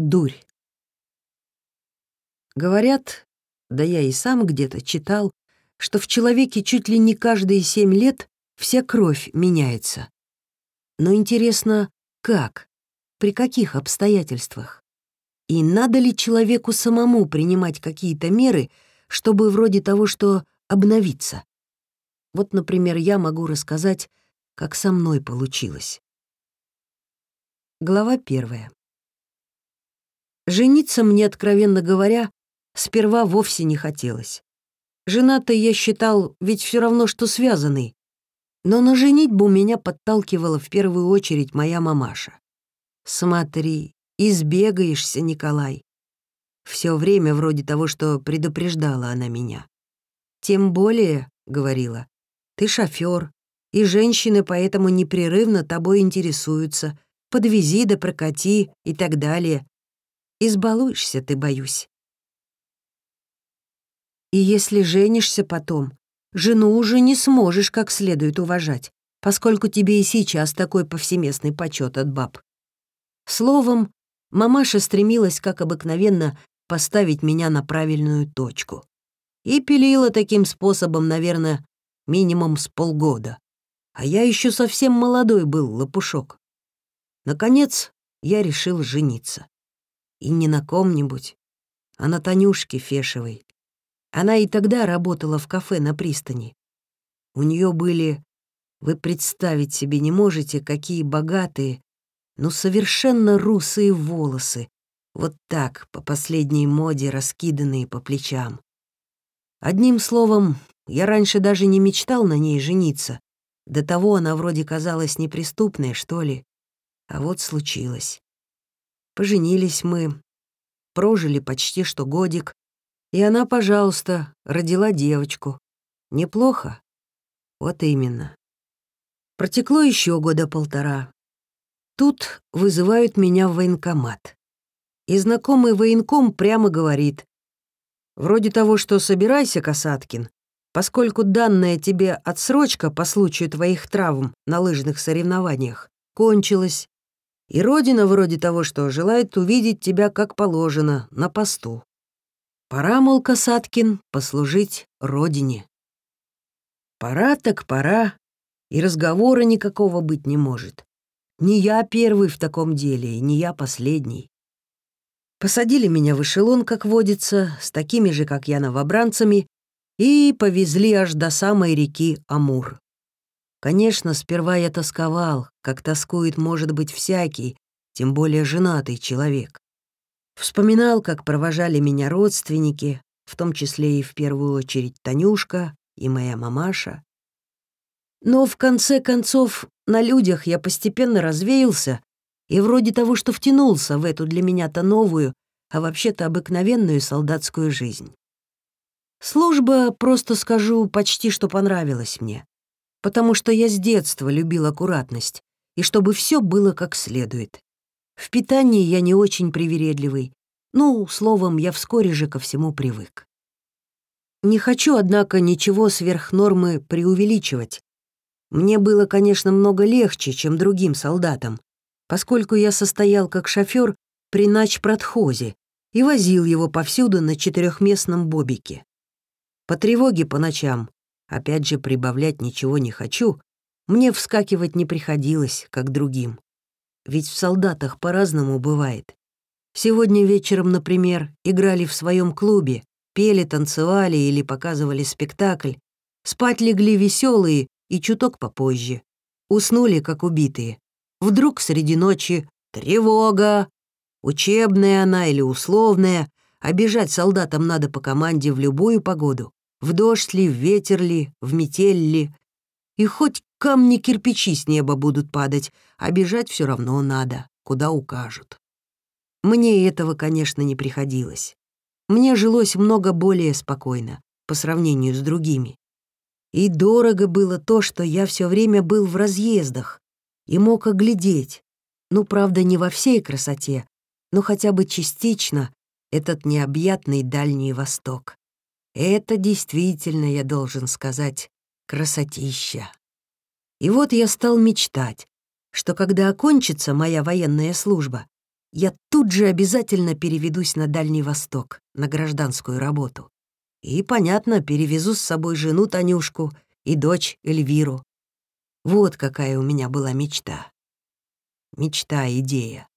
Дурь. Говорят, да я и сам где-то читал, что в человеке чуть ли не каждые семь лет вся кровь меняется. Но интересно, как? При каких обстоятельствах? И надо ли человеку самому принимать какие-то меры, чтобы вроде того, что обновиться? Вот, например, я могу рассказать, как со мной получилось. Глава первая. Жениться мне, откровенно говоря, сперва вовсе не хотелось. Жена-то я считал ведь все равно, что связанный. Но на женитьбу меня подталкивала в первую очередь моя мамаша. «Смотри, избегаешься, Николай». Все время вроде того, что предупреждала она меня. «Тем более», — говорила, — «ты шофер, и женщины поэтому непрерывно тобой интересуются, подвези да прокати и так далее. Избалуешься ты, боюсь. И если женишься потом, жену уже не сможешь как следует уважать, поскольку тебе и сейчас такой повсеместный почет от баб. Словом, мамаша стремилась, как обыкновенно, поставить меня на правильную точку. И пилила таким способом, наверное, минимум с полгода. А я еще совсем молодой был, лопушок. Наконец, я решил жениться. И не на ком-нибудь, а на Танюшке Фешевой. Она и тогда работала в кафе на пристани. У нее были, вы представить себе не можете, какие богатые, но совершенно русые волосы, вот так, по последней моде, раскиданные по плечам. Одним словом, я раньше даже не мечтал на ней жениться. До того она вроде казалась неприступной, что ли. А вот случилось. Поженились мы, прожили почти что годик, и она, пожалуйста, родила девочку. Неплохо? Вот именно. Протекло еще года полтора. Тут вызывают меня в военкомат. И знакомый военком прямо говорит. Вроде того, что собирайся, Касаткин, поскольку данная тебе отсрочка по случаю твоих травм на лыжных соревнованиях кончилась, и Родина вроде того, что желает увидеть тебя как положено, на посту. Пора, мол, Касаткин, послужить Родине. Пора так пора, и разговора никакого быть не может. Не я первый в таком деле, и не я последний. Посадили меня в эшелон, как водится, с такими же, как я, новобранцами, и повезли аж до самой реки Амур. Конечно, сперва я тосковал, как тоскует, может быть, всякий, тем более женатый человек. Вспоминал, как провожали меня родственники, в том числе и в первую очередь Танюшка и моя мамаша. Но в конце концов на людях я постепенно развеялся и вроде того, что втянулся в эту для меня-то новую, а вообще-то обыкновенную солдатскую жизнь. Служба, просто скажу, почти что понравилась мне потому что я с детства любил аккуратность, и чтобы все было как следует. В питании я не очень привередливый, ну, словом, я вскоре же ко всему привык. Не хочу, однако, ничего сверх нормы преувеличивать. Мне было, конечно, много легче, чем другим солдатам, поскольку я состоял как шофер при начпродхозе и возил его повсюду на четырехместном бобике. По тревоге по ночам Опять же, прибавлять ничего не хочу. Мне вскакивать не приходилось, как другим. Ведь в солдатах по-разному бывает. Сегодня вечером, например, играли в своем клубе, пели, танцевали или показывали спектакль. Спать легли веселые и чуток попозже. Уснули, как убитые. Вдруг среди ночи «Тревога!» Учебная она или условная, а бежать солдатам надо по команде в любую погоду. В дождь ли, в ветер ли, в метель ли. И хоть камни-кирпичи с неба будут падать, а бежать все равно надо, куда укажут. Мне этого, конечно, не приходилось. Мне жилось много более спокойно по сравнению с другими. И дорого было то, что я все время был в разъездах и мог оглядеть, ну, правда, не во всей красоте, но хотя бы частично этот необъятный Дальний Восток. Это действительно, я должен сказать, красотища. И вот я стал мечтать, что когда окончится моя военная служба, я тут же обязательно переведусь на Дальний Восток, на гражданскую работу. И, понятно, перевезу с собой жену Танюшку и дочь Эльвиру. Вот какая у меня была мечта. Мечта-идея.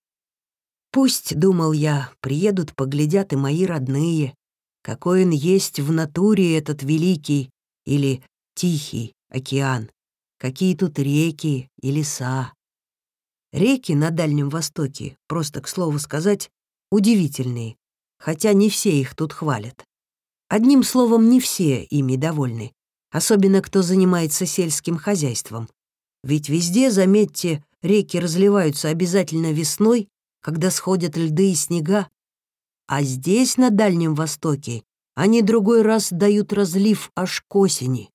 Пусть, думал я, приедут, поглядят и мои родные, какой он есть в натуре этот великий или тихий океан, какие тут реки и леса. Реки на Дальнем Востоке, просто к слову сказать, удивительные, хотя не все их тут хвалят. Одним словом, не все ими довольны, особенно кто занимается сельским хозяйством. Ведь везде, заметьте, реки разливаются обязательно весной когда сходят льды и снега, а здесь, на Дальнем Востоке, они другой раз дают разлив аж к осени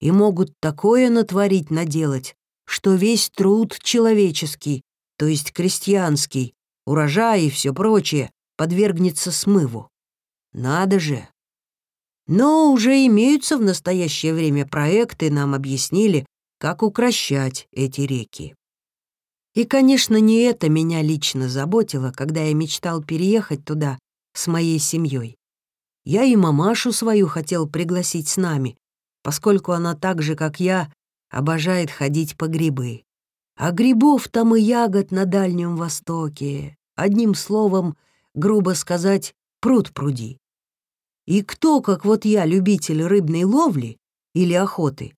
и могут такое натворить, наделать, что весь труд человеческий, то есть крестьянский, урожай и все прочее, подвергнется смыву. Надо же! Но уже имеются в настоящее время проекты, нам объяснили, как укращать эти реки. И, конечно, не это меня лично заботило, когда я мечтал переехать туда с моей семьей. Я и мамашу свою хотел пригласить с нами, поскольку она так же, как я, обожает ходить по грибы. А грибов там и ягод на Дальнем Востоке. Одним словом, грубо сказать, пруд пруди. И кто, как вот я, любитель рыбной ловли или охоты,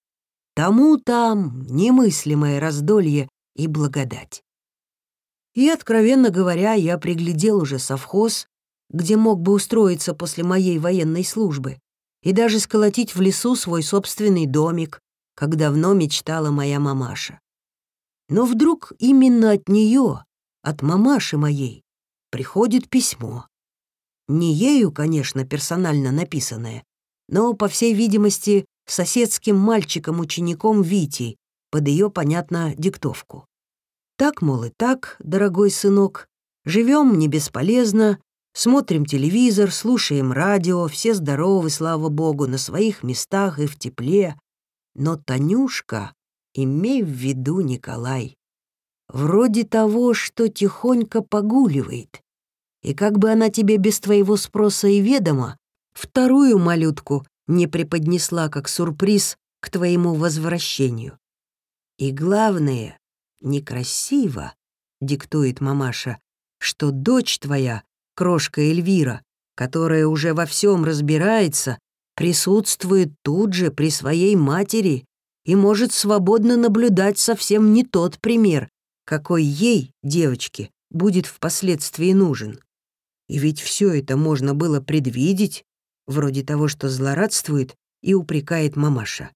тому там немыслимое раздолье и благодать. И, откровенно говоря, я приглядел уже совхоз, где мог бы устроиться после моей военной службы, и даже сколотить в лесу свой собственный домик, как давно мечтала моя мамаша. Но вдруг именно от нее, от мамаши моей, приходит письмо. Не ею, конечно, персонально написанное, но, по всей видимости, соседским мальчиком-учеником Витей, под ее, понятно, диктовку. Так, мол, и так, дорогой сынок, живем не бесполезно, смотрим телевизор, слушаем радио, все здоровы, слава богу, на своих местах и в тепле. Но Танюшка, имей в виду, Николай, вроде того, что тихонько погуливает. И как бы она тебе без твоего спроса и ведома, вторую малютку не преподнесла как сюрприз к твоему возвращению. И главное, некрасиво, диктует мамаша, что дочь твоя, крошка Эльвира, которая уже во всем разбирается, присутствует тут же при своей матери и может свободно наблюдать совсем не тот пример, какой ей, девочке, будет впоследствии нужен. И ведь все это можно было предвидеть, вроде того, что злорадствует и упрекает мамаша.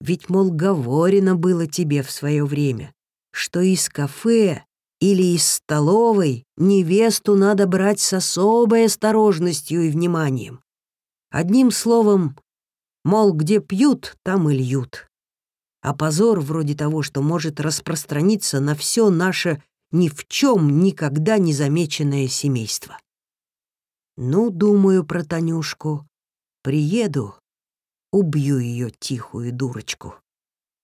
Ведь, мол, говорено было тебе в свое время, что из кафе или из столовой невесту надо брать с особой осторожностью и вниманием. Одним словом, мол, где пьют, там и льют. А позор вроде того, что может распространиться на все наше ни в чем никогда не замеченное семейство. Ну, думаю про Танюшку, приеду, убью ее тихую дурочку.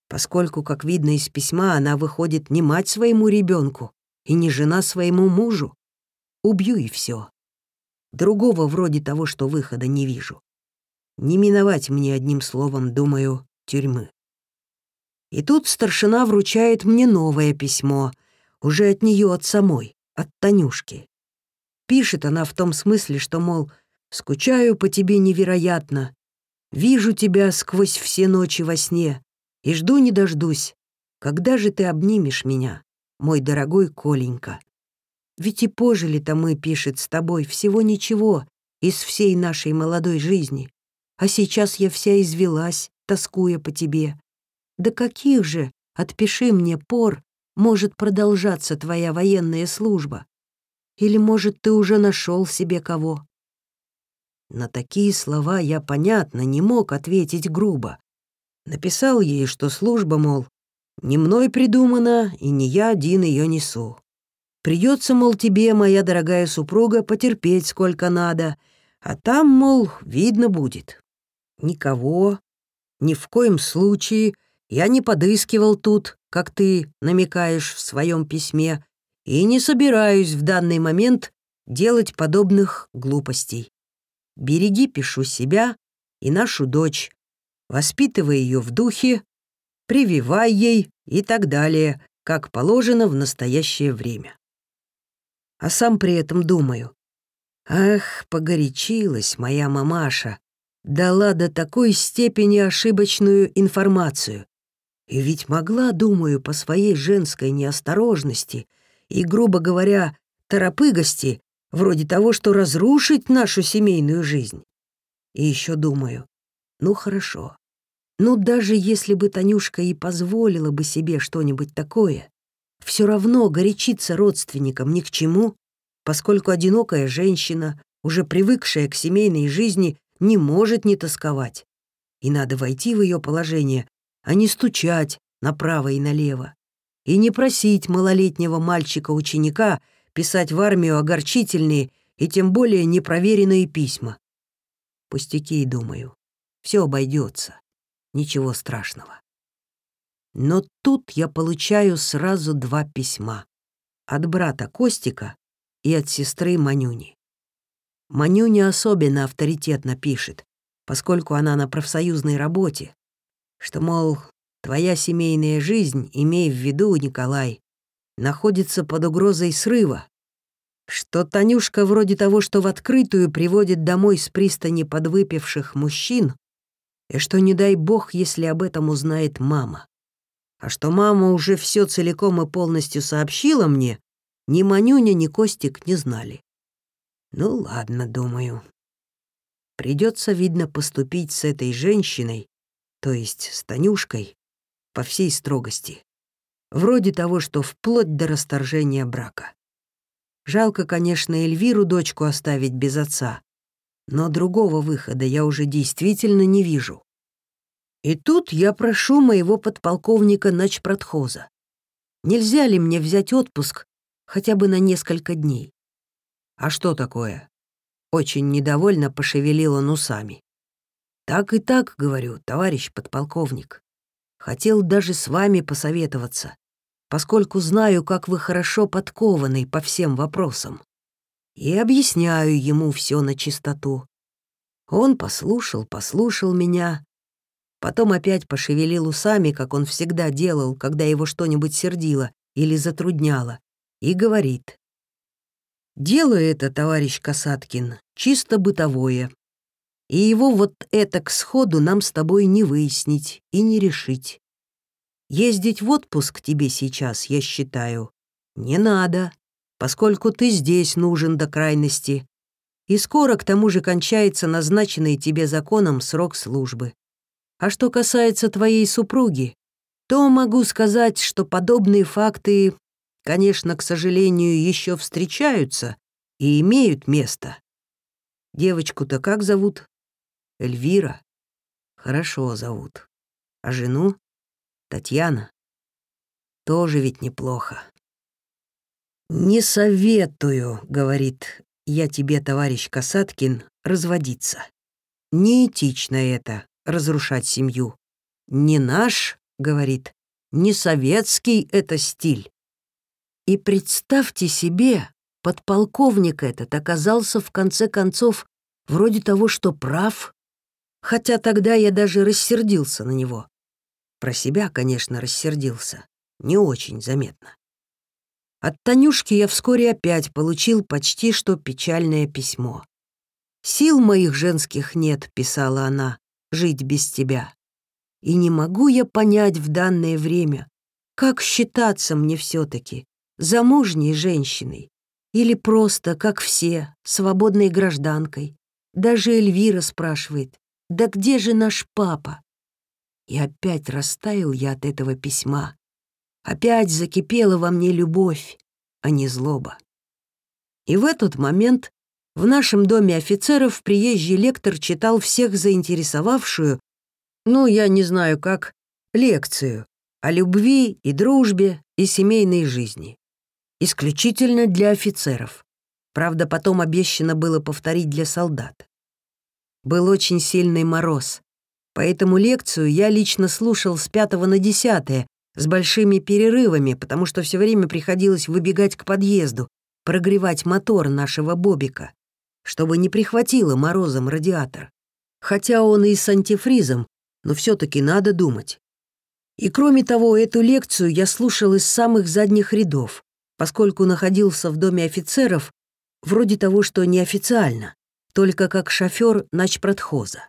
Поскольку, как видно из письма, она выходит не мать своему ребенку и не жена своему мужу, убью и все. Другого вроде того, что выхода не вижу. Не миновать мне одним словом, думаю, тюрьмы. И тут старшина вручает мне новое письмо, уже от нее от самой, от Танюшки. Пишет она в том смысле, что, мол, «Скучаю по тебе невероятно, Вижу тебя сквозь все ночи во сне и жду не дождусь. Когда же ты обнимешь меня, мой дорогой Коленька? Ведь и пожили-то мы, пишет с тобой, всего ничего из всей нашей молодой жизни. А сейчас я вся извелась, тоскуя по тебе. Да каких же, отпиши мне пор, может продолжаться твоя военная служба? Или, может, ты уже нашел себе кого? На такие слова я, понятно, не мог ответить грубо. Написал ей, что служба, мол, не мной придумана, и не я один ее несу. Придется, мол, тебе, моя дорогая супруга, потерпеть сколько надо, а там, мол, видно будет. Никого, ни в коем случае я не подыскивал тут, как ты намекаешь в своем письме, и не собираюсь в данный момент делать подобных глупостей. Береги, пишу себя и нашу дочь, воспитывай ее в духе, прививай ей и так далее, как положено в настоящее время. А сам при этом думаю, ах, погорячилась моя мамаша, дала до такой степени ошибочную информацию. И ведь могла, думаю, по своей женской неосторожности и, грубо говоря, торопыгости, вроде того, что разрушить нашу семейную жизнь. И еще думаю, ну хорошо, ну даже если бы Танюшка и позволила бы себе что-нибудь такое, все равно горячиться родственникам ни к чему, поскольку одинокая женщина, уже привыкшая к семейной жизни, не может не тосковать. И надо войти в ее положение, а не стучать направо и налево. И не просить малолетнего мальчика-ученика писать в армию огорчительные и тем более непроверенные письма. Пустяки, думаю. Все обойдется. Ничего страшного. Но тут я получаю сразу два письма. От брата Костика и от сестры Манюни. Манюня особенно авторитетно пишет, поскольку она на профсоюзной работе, что, мол, твоя семейная жизнь, имей в виду, Николай, находится под угрозой срыва, что Танюшка вроде того, что в открытую приводит домой с пристани подвыпивших мужчин, и что не дай бог, если об этом узнает мама. А что мама уже все целиком и полностью сообщила мне, ни Манюня, ни Костик не знали. Ну ладно, думаю. Придется, видно, поступить с этой женщиной, то есть с Танюшкой, по всей строгости. Вроде того, что вплоть до расторжения брака. Жалко, конечно, Эльвиру дочку оставить без отца, но другого выхода я уже действительно не вижу. И тут я прошу моего подполковника начпродхоза. Нельзя ли мне взять отпуск хотя бы на несколько дней? «А что такое?» Очень недовольно пошевелил он усами. «Так и так, — говорю, товарищ подполковник. Хотел даже с вами посоветоваться, поскольку знаю, как вы хорошо подкованы по всем вопросам. И объясняю ему все на чистоту. Он послушал, послушал меня, потом опять пошевелил усами, как он всегда делал, когда его что-нибудь сердило или затрудняло, и говорит. Дело это, товарищ Касаткин, чисто бытовое. И его вот это к сходу нам с тобой не выяснить и не решить. Ездить в отпуск тебе сейчас, я считаю, не надо, поскольку ты здесь нужен до крайности. И скоро к тому же кончается назначенный тебе законом срок службы. А что касается твоей супруги, то могу сказать, что подобные факты конечно, к сожалению, еще встречаются и имеют место. Девочку-то как зовут? Эльвира. Хорошо зовут. А жену? Татьяна. Тоже ведь неплохо. «Не советую», — говорит, — «я тебе, товарищ Касаткин, разводиться. Неэтично это, разрушать семью. Не наш, — говорит, — не советский это стиль. И представьте себе, подполковник этот оказался в конце концов вроде того, что прав, хотя тогда я даже рассердился на него. Про себя, конечно, рассердился, не очень заметно. От Танюшки я вскоре опять получил почти что печальное письмо. «Сил моих женских нет», — писала она, — «жить без тебя. И не могу я понять в данное время, как считаться мне все таки замужней женщиной или просто, как все, свободной гражданкой. Даже Эльвира спрашивает, «Да где же наш папа?» И опять растаял я от этого письма. Опять закипела во мне любовь, а не злоба. И в этот момент в нашем доме офицеров приезжий лектор читал всех заинтересовавшую, ну, я не знаю как, лекцию о любви и дружбе и семейной жизни исключительно для офицеров. Правда, потом обещано было повторить для солдат. Был очень сильный мороз, поэтому лекцию я лично слушал с пятого на десятое, с большими перерывами, потому что все время приходилось выбегать к подъезду, прогревать мотор нашего Бобика, чтобы не прихватило морозом радиатор. Хотя он и с антифризом, но все таки надо думать. И кроме того, эту лекцию я слушал из самых задних рядов, поскольку находился в доме офицеров, вроде того, что неофициально, только как шофер начпродхоза.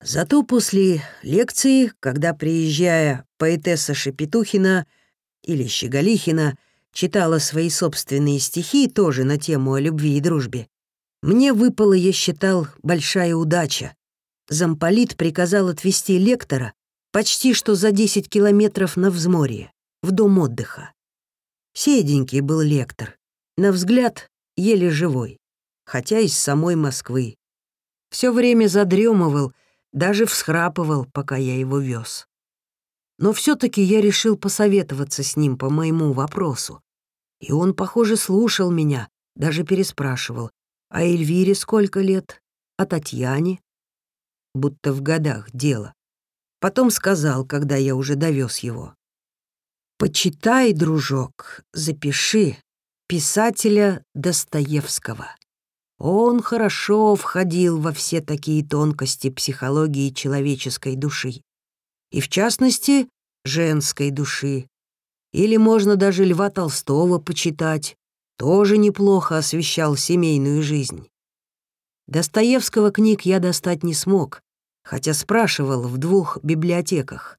Зато после лекции, когда, приезжая, поэтесса Шепетухина или Щеголихина читала свои собственные стихи тоже на тему о любви и дружбе, мне выпала, я считал, большая удача. Замполит приказал отвезти лектора почти что за 10 километров на взморье, в дом отдыха. Седенький был лектор, на взгляд еле живой, хотя из самой Москвы. Все время задремывал — даже всхрапывал, пока я его вез. Но все таки я решил посоветоваться с ним по моему вопросу. И он, похоже, слушал меня, даже переспрашивал, а Эльвире сколько лет, а Татьяне? Будто в годах дело. Потом сказал, когда я уже довез его. «Почитай, дружок, запиши писателя Достоевского. Он хорошо входил во все такие тонкости психологии человеческой души. И в частности, женской души. Или можно даже Льва Толстого почитать. Тоже неплохо освещал семейную жизнь. Достоевского книг я достать не смог, хотя спрашивал в двух библиотеках.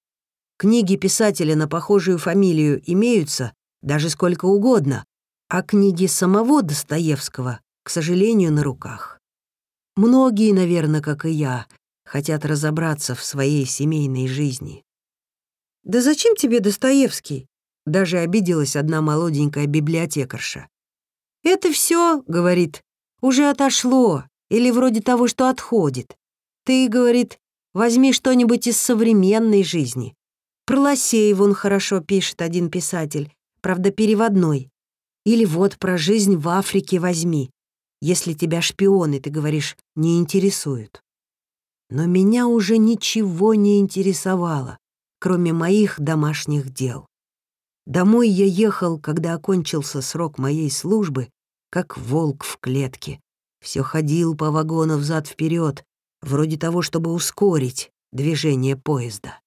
Книги писателя на похожую фамилию имеются, даже сколько угодно, а книги самого Достоевского к сожалению, на руках. Многие, наверное, как и я, хотят разобраться в своей семейной жизни. «Да зачем тебе Достоевский?» Даже обиделась одна молоденькая библиотекарша. «Это все, — говорит, — уже отошло, или вроде того, что отходит. Ты, — говорит, — возьми что-нибудь из современной жизни. Про Лосеева он хорошо пишет один писатель, правда, переводной. Или вот про жизнь в Африке возьми если тебя шпионы, ты говоришь, не интересуют. Но меня уже ничего не интересовало, кроме моих домашних дел. Домой я ехал, когда окончился срок моей службы, как волк в клетке. Все ходил по вагону взад вперед, вроде того, чтобы ускорить движение поезда.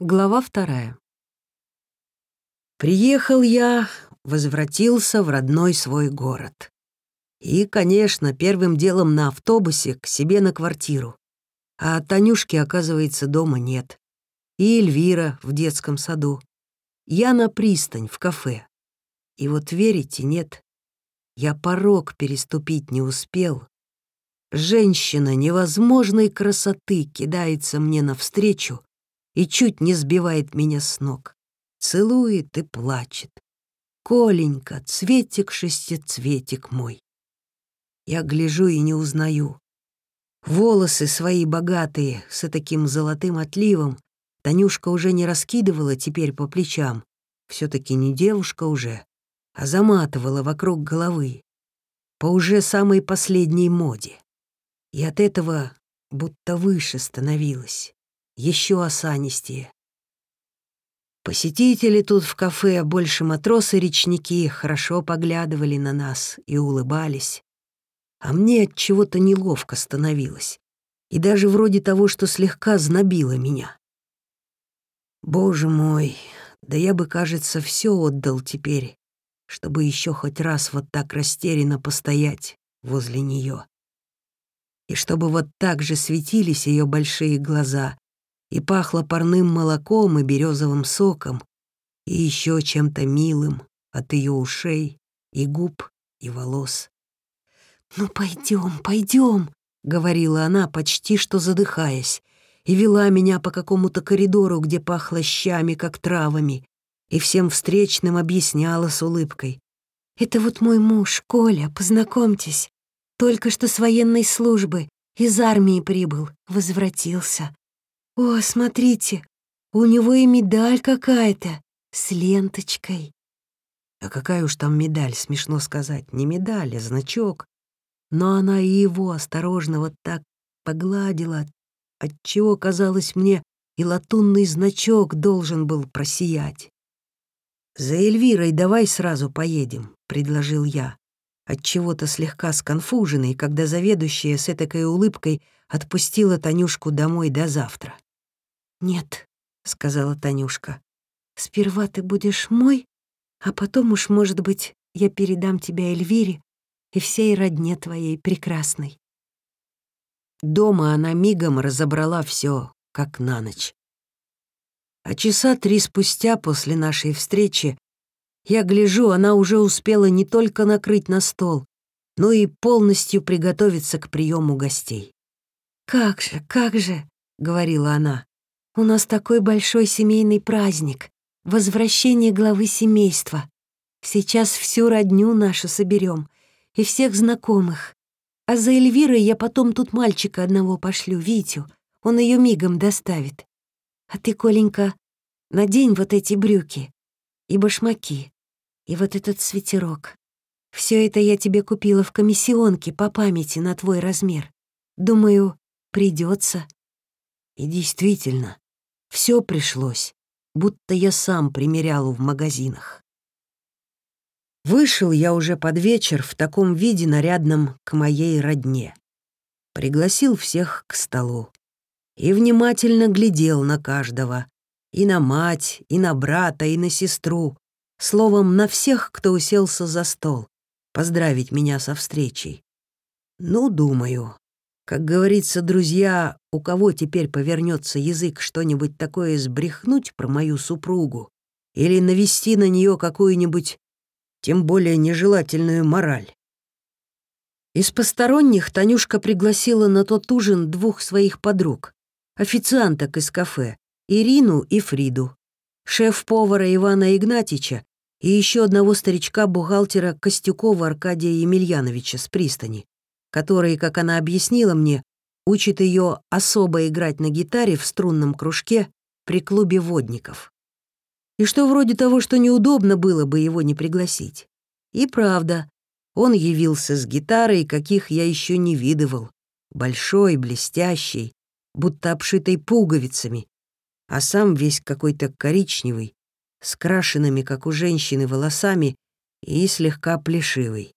Глава вторая. Приехал я возвратился в родной свой город. И, конечно, первым делом на автобусе к себе на квартиру. А Танюшки, оказывается, дома нет. И Эльвира в детском саду. Я на пристань, в кафе. И вот верите, нет, я порог переступить не успел. Женщина невозможной красоты кидается мне навстречу и чуть не сбивает меня с ног. Целует и плачет. Коленька, цветик-шестицветик мой. Я гляжу и не узнаю. Волосы свои богатые, с таким золотым отливом, Танюшка уже не раскидывала теперь по плечам. все таки не девушка уже, а заматывала вокруг головы. По уже самой последней моде. И от этого будто выше становилась. Еще осанистее. Посетители тут в кафе, больше матросы-речники, хорошо поглядывали на нас и улыбались. А мне от чего-то неловко становилось. И даже вроде того, что слегка знобило меня. Боже мой, да я бы, кажется, все отдал теперь, чтобы еще хоть раз вот так растерянно постоять возле нее. И чтобы вот так же светились ее большие глаза, и пахло парным молоком и березовым соком, и еще чем-то милым от ее ушей и губ и волос. «Ну, пойдем, пойдем», — говорила она, почти что задыхаясь, и вела меня по какому-то коридору, где пахло щами, как травами, и всем встречным объясняла с улыбкой. «Это вот мой муж, Коля, познакомьтесь. Только что с военной службы, из армии прибыл, возвратился. «О, смотрите, у него и медаль какая-то, с ленточкой». А какая уж там медаль, смешно сказать, не медаль, а значок. Но она и его осторожно вот так погладила, отчего казалось мне, и латунный значок должен был просиять. «За Эльвирой давай сразу поедем», — предложил я, отчего-то слегка сконфуженный, когда заведующая с этакой улыбкой отпустила Танюшку домой до завтра. «Нет», — сказала Танюшка, — «сперва ты будешь мой, а потом уж, может быть, я передам тебя Эльвире и всей родне твоей прекрасной». Дома она мигом разобрала все, как на ночь. А часа три спустя после нашей встречи я гляжу, она уже успела не только накрыть на стол, но и полностью приготовиться к приему гостей. «Как же, как же», — говорила она, — «у нас такой большой семейный праздник, возвращение главы семейства. Сейчас всю родню нашу соберем и всех знакомых. А за Эльвирой я потом тут мальчика одного пошлю, Витю. Он ее мигом доставит. А ты, Коленька, надень вот эти брюки и башмаки, и вот этот свитерок. Все это я тебе купила в комиссионке по памяти на твой размер. Думаю, придется. И действительно, все пришлось, будто я сам примерял в магазинах. Вышел я уже под вечер в таком виде нарядном к моей родне. Пригласил всех к столу. И внимательно глядел на каждого. И на мать, и на брата, и на сестру. Словом, на всех, кто уселся за стол. Поздравить меня со встречей. Ну, думаю, как говорится, друзья, у кого теперь повернется язык что-нибудь такое сбрехнуть про мою супругу или навести на нее какую-нибудь тем более нежелательную мораль. Из посторонних Танюшка пригласила на тот ужин двух своих подруг, официанток из кафе, Ирину и Фриду, шеф-повара Ивана Игнатича и еще одного старичка-бухгалтера Костюкова Аркадия Емельяновича с пристани, который, как она объяснила мне, учит ее особо играть на гитаре в струнном кружке при клубе водников и что вроде того, что неудобно было бы его не пригласить. И правда, он явился с гитарой, каких я еще не видывал. Большой, блестящий, будто обшитой пуговицами, а сам весь какой-то коричневый, с крашенными, как у женщины, волосами и слегка плешивый.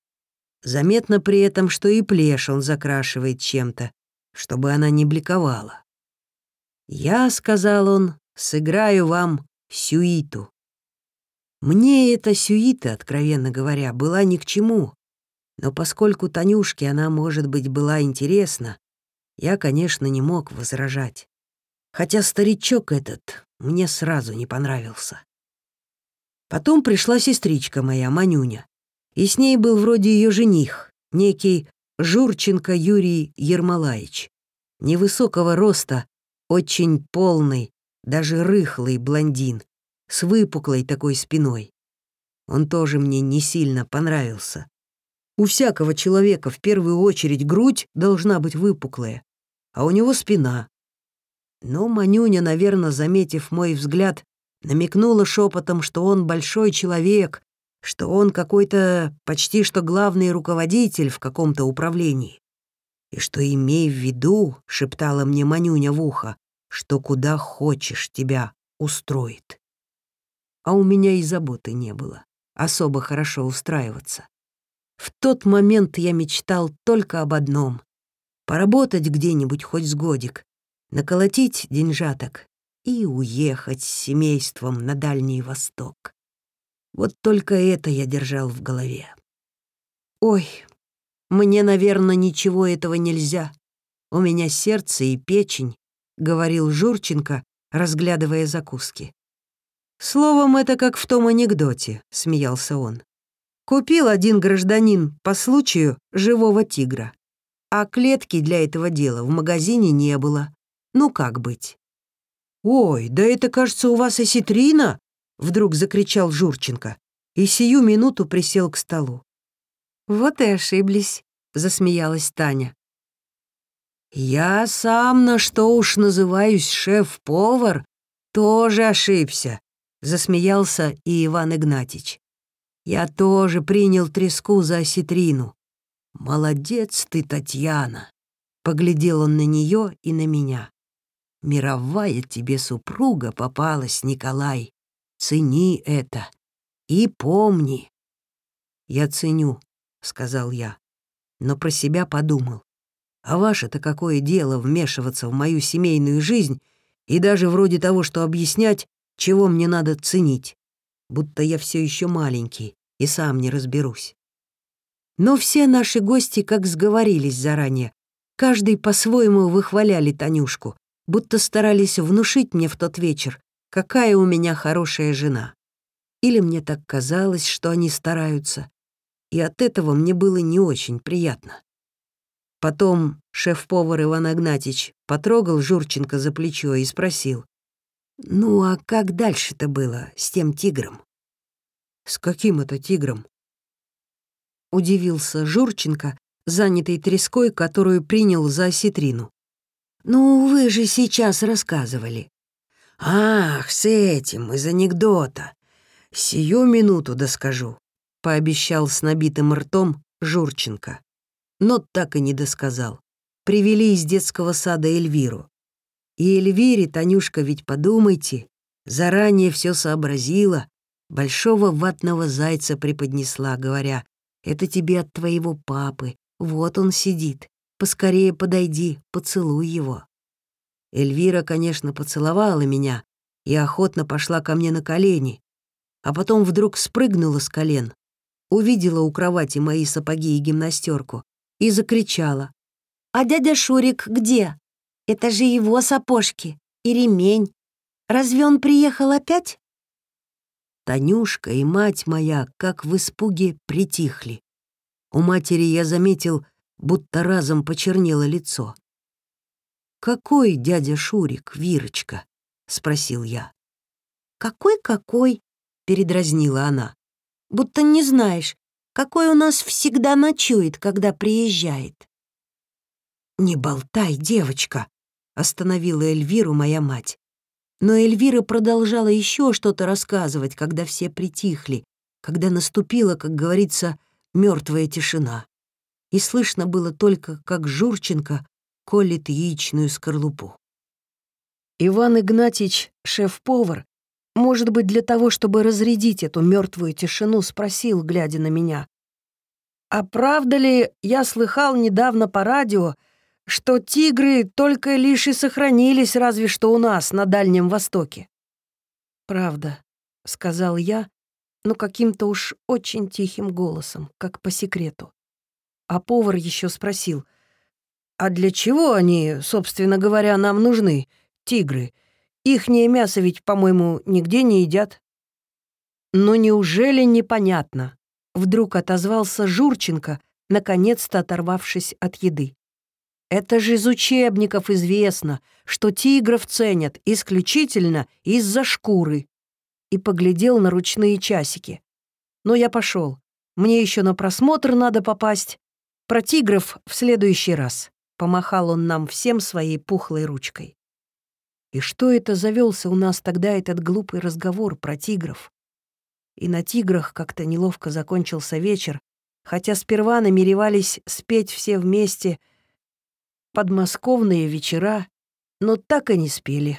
Заметно при этом, что и плешь он закрашивает чем-то, чтобы она не бликовала. «Я, — сказал он, — сыграю вам сюиту. Мне эта сюита, откровенно говоря, была ни к чему. Но поскольку Танюшке она, может быть, была интересна, я, конечно, не мог возражать. Хотя старичок этот мне сразу не понравился. Потом пришла сестричка моя, Манюня, и с ней был вроде ее жених, некий Журченко Юрий Ермолаевич, невысокого роста, очень полный, даже рыхлый блондин, с выпуклой такой спиной. Он тоже мне не сильно понравился. У всякого человека в первую очередь грудь должна быть выпуклая, а у него спина. Но Манюня, наверное, заметив мой взгляд, намекнула шепотом, что он большой человек, что он какой-то почти что главный руководитель в каком-то управлении. И что, имей в виду, шептала мне Манюня в ухо, что куда хочешь тебя устроит. А у меня и заботы не было особо хорошо устраиваться. В тот момент я мечтал только об одном — поработать где-нибудь хоть с годик, наколотить деньжаток и уехать с семейством на Дальний Восток. Вот только это я держал в голове. Ой, мне, наверное, ничего этого нельзя. У меня сердце и печень, — говорил Журченко, разглядывая закуски. «Словом, это как в том анекдоте», — смеялся он. «Купил один гражданин по случаю живого тигра, а клетки для этого дела в магазине не было. Ну как быть?» «Ой, да это, кажется, у вас осетрина!» — вдруг закричал Журченко и сию минуту присел к столу. «Вот и ошиблись», — засмеялась Таня. Я сам на что уж называюсь шеф-повар, тоже ошибся, засмеялся и Иван Игнатьич. Я тоже принял треску за осетрину. Молодец ты, Татьяна. Поглядел он на нее и на меня. Мировая тебе супруга попалась, Николай. Цени это и помни. Я ценю, сказал я, но про себя подумал. А ваше-то какое дело вмешиваться в мою семейную жизнь и даже вроде того, что объяснять, чего мне надо ценить, будто я все еще маленький и сам не разберусь. Но все наши гости как сговорились заранее, каждый по-своему выхваляли Танюшку, будто старались внушить мне в тот вечер, какая у меня хорошая жена. Или мне так казалось, что они стараются, и от этого мне было не очень приятно. Потом шеф-повар Иван Игнатьич потрогал Журченко за плечо и спросил, «Ну а как дальше-то было с тем тигром?» «С каким это тигром?» Удивился Журченко, занятый треской, которую принял за осетрину. «Ну, вы же сейчас рассказывали». «Ах, с этим, из анекдота. Сию минуту доскажу», — пообещал с набитым ртом Журченко. Но так и не досказал. Привели из детского сада Эльвиру. И Эльвире, Танюшка, ведь подумайте, заранее все сообразила, большого ватного зайца преподнесла, говоря, «Это тебе от твоего папы, вот он сидит, Поскорее подойди, поцелуй его». Эльвира, конечно, поцеловала меня и охотно пошла ко мне на колени, а потом вдруг спрыгнула с колен, увидела у кровати мои сапоги и гимнастерку и закричала. «А дядя Шурик где? Это же его сапожки и ремень. Разве он приехал опять?» Танюшка и мать моя, как в испуге, притихли. У матери я заметил будто разом почернело лицо. «Какой дядя Шурик, Вирочка?» — спросил я. «Какой-какой?» — передразнила она. «Будто не знаешь, какой у нас всегда ночует, когда приезжает». «Не болтай, девочка!» — остановила Эльвиру моя мать. Но Эльвира продолжала еще что-то рассказывать, когда все притихли, когда наступила, как говорится, мертвая тишина и слышно было только, как Журченко колет яичную скорлупу. Иван Игнатьич, шеф-повар, может быть, для того, чтобы разрядить эту мертвую тишину, спросил, глядя на меня. «А правда ли, я слыхал недавно по радио, что тигры только лишь и сохранились разве что у нас, на Дальнем Востоке?» «Правда», — сказал я, но каким-то уж очень тихим голосом, как по секрету. А повар еще спросил, «А для чего они, собственно говоря, нам нужны, тигры? Ихнее мясо ведь, по-моему, нигде не едят». «Ну неужели непонятно?» Вдруг отозвался Журченко, наконец-то оторвавшись от еды. «Это же из учебников известно, что тигров ценят исключительно из-за шкуры». И поглядел на ручные часики. «Но я пошел. Мне еще на просмотр надо попасть, про тигров в следующий раз. Помахал он нам всем своей пухлой ручкой. И что это завелся у нас тогда этот глупый разговор про тигров? И на тиграх как-то неловко закончился вечер, хотя сперва намеревались спеть все вместе подмосковные вечера, но так и не спели.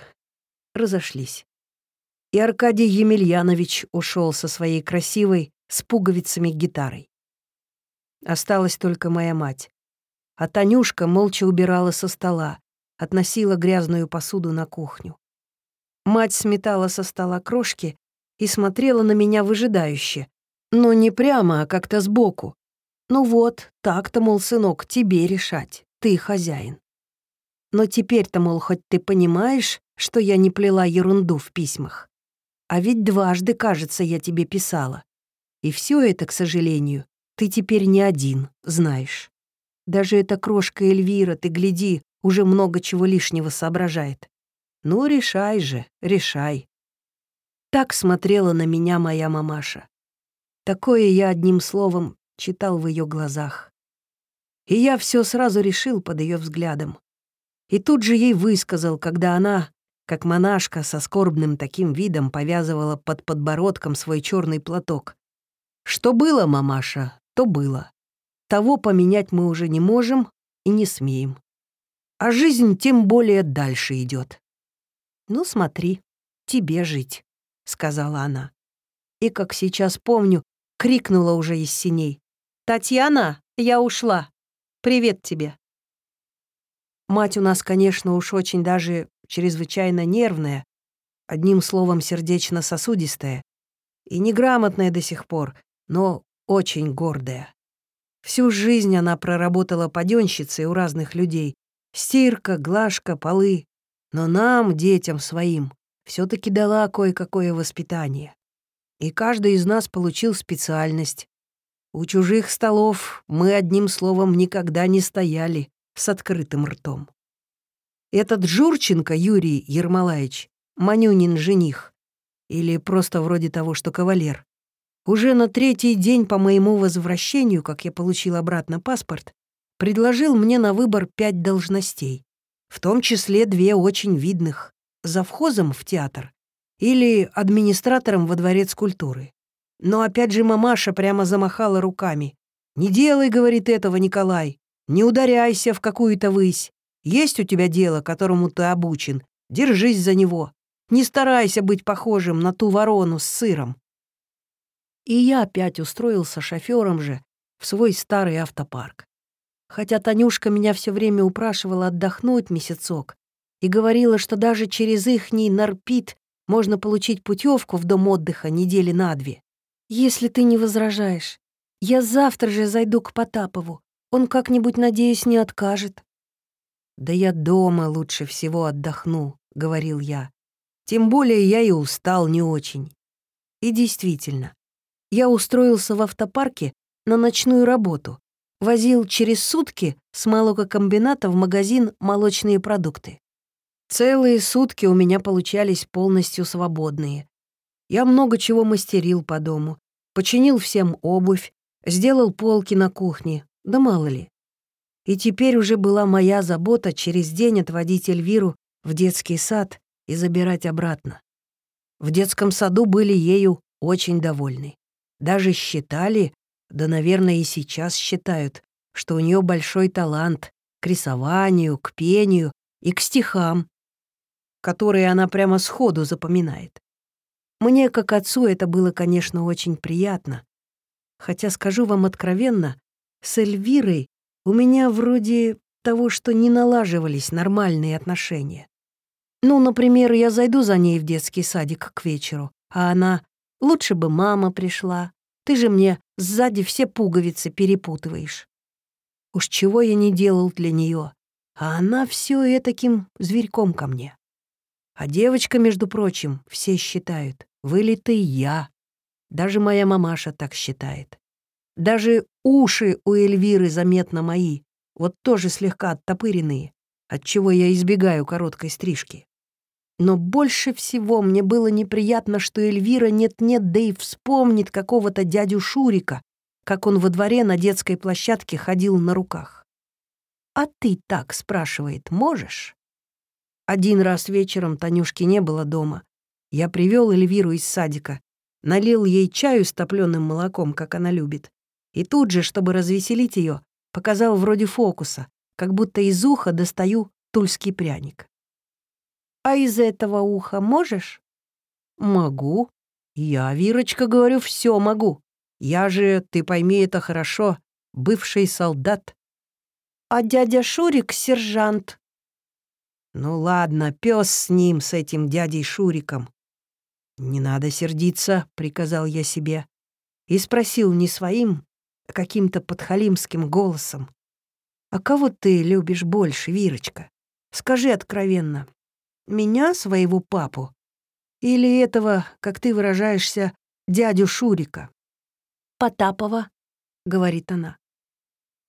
Разошлись. И Аркадий Емельянович ушел со своей красивой с пуговицами гитарой. Осталась только моя мать. А Танюшка молча убирала со стола, относила грязную посуду на кухню. Мать сметала со стола крошки и смотрела на меня выжидающе. Но не прямо, а как-то сбоку. Ну вот, так-то, мол, сынок, тебе решать, ты хозяин. Но теперь-то, мол, хоть ты понимаешь, что я не плела ерунду в письмах. А ведь дважды, кажется, я тебе писала. И все это, к сожалению, ты теперь не один, знаешь. Даже эта крошка Эльвира, ты гляди, уже много чего лишнего соображает. Ну, решай же, решай. Так смотрела на меня моя мамаша. Такое я одним словом читал в ее глазах. И я все сразу решил под ее взглядом. И тут же ей высказал, когда она, как монашка со скорбным таким видом, повязывала под подбородком свой черный платок. «Что было, мамаша, то было. Того поменять мы уже не можем и не смеем. А жизнь тем более дальше идет. Ну, смотри, тебе жить», — сказала она. И, как сейчас помню, крикнула уже из синей. «Татьяна, я ушла. Привет тебе». Мать у нас, конечно, уж очень даже чрезвычайно нервная, одним словом, сердечно-сосудистая, и неграмотная до сих пор, но очень гордая. Всю жизнь она проработала паденщицей у разных людей. Стирка, глажка, полы. Но нам, детям своим, все таки дала кое-какое воспитание. И каждый из нас получил специальность. У чужих столов мы одним словом никогда не стояли с открытым ртом. Этот Журченко Юрий Ермолаевич, Манюнин жених, или просто вроде того, что кавалер, уже на третий день по моему возвращению, как я получил обратно паспорт, предложил мне на выбор пять должностей, в том числе две очень видных — завхозом в театр или администратором во дворец культуры. Но опять же мамаша прямо замахала руками. «Не делай, — говорит этого Николай, — не ударяйся в какую-то высь. Есть у тебя дело, которому ты обучен, держись за него. Не старайся быть похожим на ту ворону с сыром». И я опять устроился шофёром же в свой старый автопарк. Хотя Танюшка меня все время упрашивала отдохнуть месяцок и говорила, что даже через ихний нарпит можно получить путевку в дом отдыха недели на две. «Если ты не возражаешь, я завтра же зайду к Потапову. Он как-нибудь, надеюсь, не откажет». «Да я дома лучше всего отдохну», — говорил я. «Тем более я и устал не очень». И действительно, я устроился в автопарке на ночную работу, возил через сутки с молококомбината в магазин молочные продукты. Целые сутки у меня получались полностью свободные. Я много чего мастерил по дому, починил всем обувь, сделал полки на кухне, да мало ли. И теперь уже была моя забота через день отводить Эльвиру в детский сад и забирать обратно. В детском саду были ею очень довольны. Даже считали, да, наверное, и сейчас считают, что у нее большой талант к рисованию, к пению и к стихам, которые она прямо сходу запоминает. Мне, как отцу, это было, конечно, очень приятно. Хотя, скажу вам откровенно, с Эльвирой у меня вроде того, что не налаживались нормальные отношения. Ну, например, я зайду за ней в детский садик к вечеру, а она «Лучше бы мама пришла. Ты же мне сзади все пуговицы перепутываешь». Уж чего я не делал для нее, а она все таким зверьком ко мне. А девочка, между прочим, все считают, вылитый я. Даже моя мамаша так считает. Даже уши у Эльвиры заметно мои, вот тоже слегка оттопыренные, отчего я избегаю короткой стрижки. Но больше всего мне было неприятно, что Эльвира нет-нет, да и вспомнит какого-то дядю Шурика, как он во дворе на детской площадке ходил на руках. «А ты так, — спрашивает, — можешь?» Один раз вечером Танюшки не было дома. Я привел Эльвиру из садика, налил ей чаю с топленым молоком, как она любит, и тут же, чтобы развеселить ее, показал вроде фокуса, как будто из уха достаю тульский пряник. «А из этого уха можешь?» «Могу. Я, Вирочка, говорю, все могу. Я же, ты пойми это хорошо, бывший солдат». «А дядя Шурик — сержант», ну ладно, пес с ним, с этим дядей Шуриком. Не надо сердиться, приказал я себе. И спросил не своим, а каким-то подхалимским голосом. А кого ты любишь больше, Вирочка? Скажи откровенно. Меня, своего папу? Или этого, как ты выражаешься, дядю Шурика? Потапова, говорит она.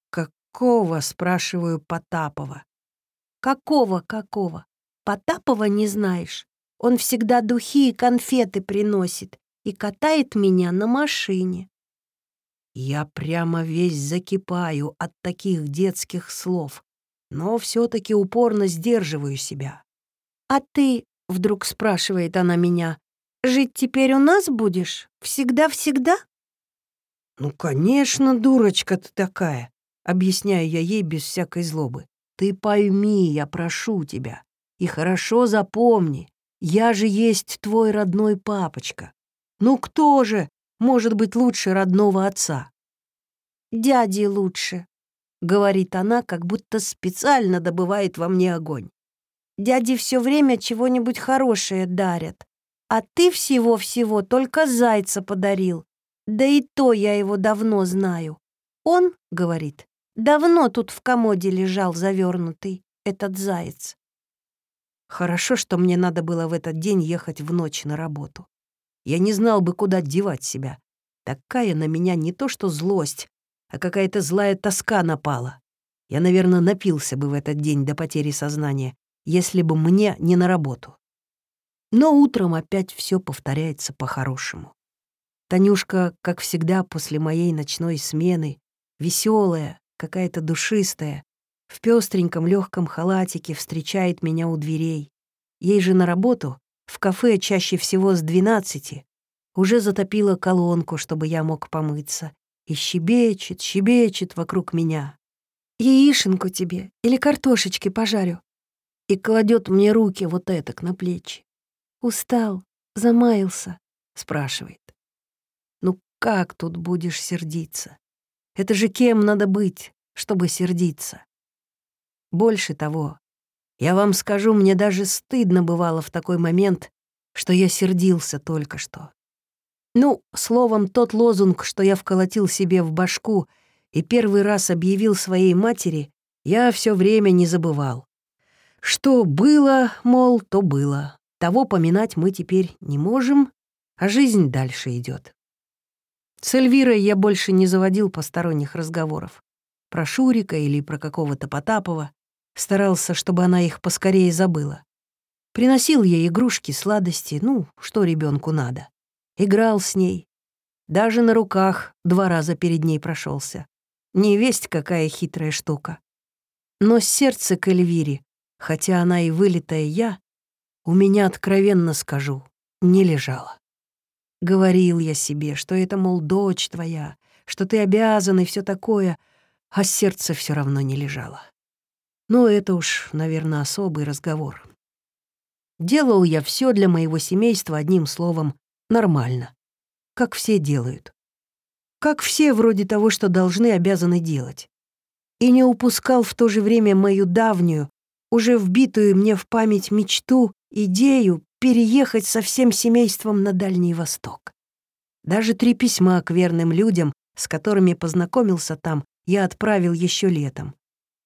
Какого, спрашиваю, Потапова? Какого, какого? Потапова не знаешь? Он всегда духи и конфеты приносит и катает меня на машине. Я прямо весь закипаю от таких детских слов, но все таки упорно сдерживаю себя. «А ты, — вдруг спрашивает она меня, — жить теперь у нас будешь? Всегда-всегда?» «Ну, конечно, дурочка ты такая», — объясняю я ей без всякой злобы. Ты пойми, я прошу тебя, и хорошо запомни, Я же есть твой родной папочка. Ну кто же может быть лучше родного отца? Дяди лучше, говорит она, как будто специально добывает во мне огонь. Дяди все время чего-нибудь хорошее дарят. А ты всего-всего только зайца подарил. Да и то я его давно знаю. Он, говорит, давно тут в комоде лежал завернутый, этот заяц. Хорошо, что мне надо было в этот день ехать в ночь на работу. Я не знал бы, куда девать себя. Такая на меня не то что злость, а какая-то злая тоска напала. Я, наверное, напился бы в этот день до потери сознания, если бы мне не на работу. Но утром опять все повторяется по-хорошему. Танюшка, как всегда, после моей ночной смены, веселая, какая-то душистая, в пестреньком легком халатике встречает меня у дверей. Ей же на работу, в кафе чаще всего с двенадцати, уже затопила колонку, чтобы я мог помыться, и щебечет, щебечет вокруг меня. «Яишенку тебе или картошечки пожарю?» И кладет мне руки вот этак на плечи. «Устал, замаялся», — спрашивает. «Ну как тут будешь сердиться? Это же кем надо быть, чтобы сердиться?» Больше того, я вам скажу, мне даже стыдно бывало в такой момент, что я сердился только что. Ну, словом, тот лозунг, что я вколотил себе в башку и первый раз объявил своей матери, я все время не забывал. Что было, мол, то было. Того поминать мы теперь не можем, а жизнь дальше идет. С Эльвирой я больше не заводил посторонних разговоров. Про Шурика или про какого-то Потапова. Старался, чтобы она их поскорее забыла. Приносил ей игрушки, сладости, ну, что ребенку надо. Играл с ней. Даже на руках два раза перед ней прошелся. Не весть какая хитрая штука. Но сердце к Эльвире, хотя она и вылитая я, у меня, откровенно скажу, не лежало. Говорил я себе, что это, мол, дочь твоя, что ты обязан и все такое, а сердце все равно не лежало. Но это уж, наверное, особый разговор. Делал я все для моего семейства одним словом нормально. Как все делают. Как все вроде того, что должны, обязаны делать. И не упускал в то же время мою давнюю, уже вбитую мне в память мечту, идею переехать со всем семейством на Дальний Восток. Даже три письма к верным людям, с которыми познакомился там, я отправил еще летом.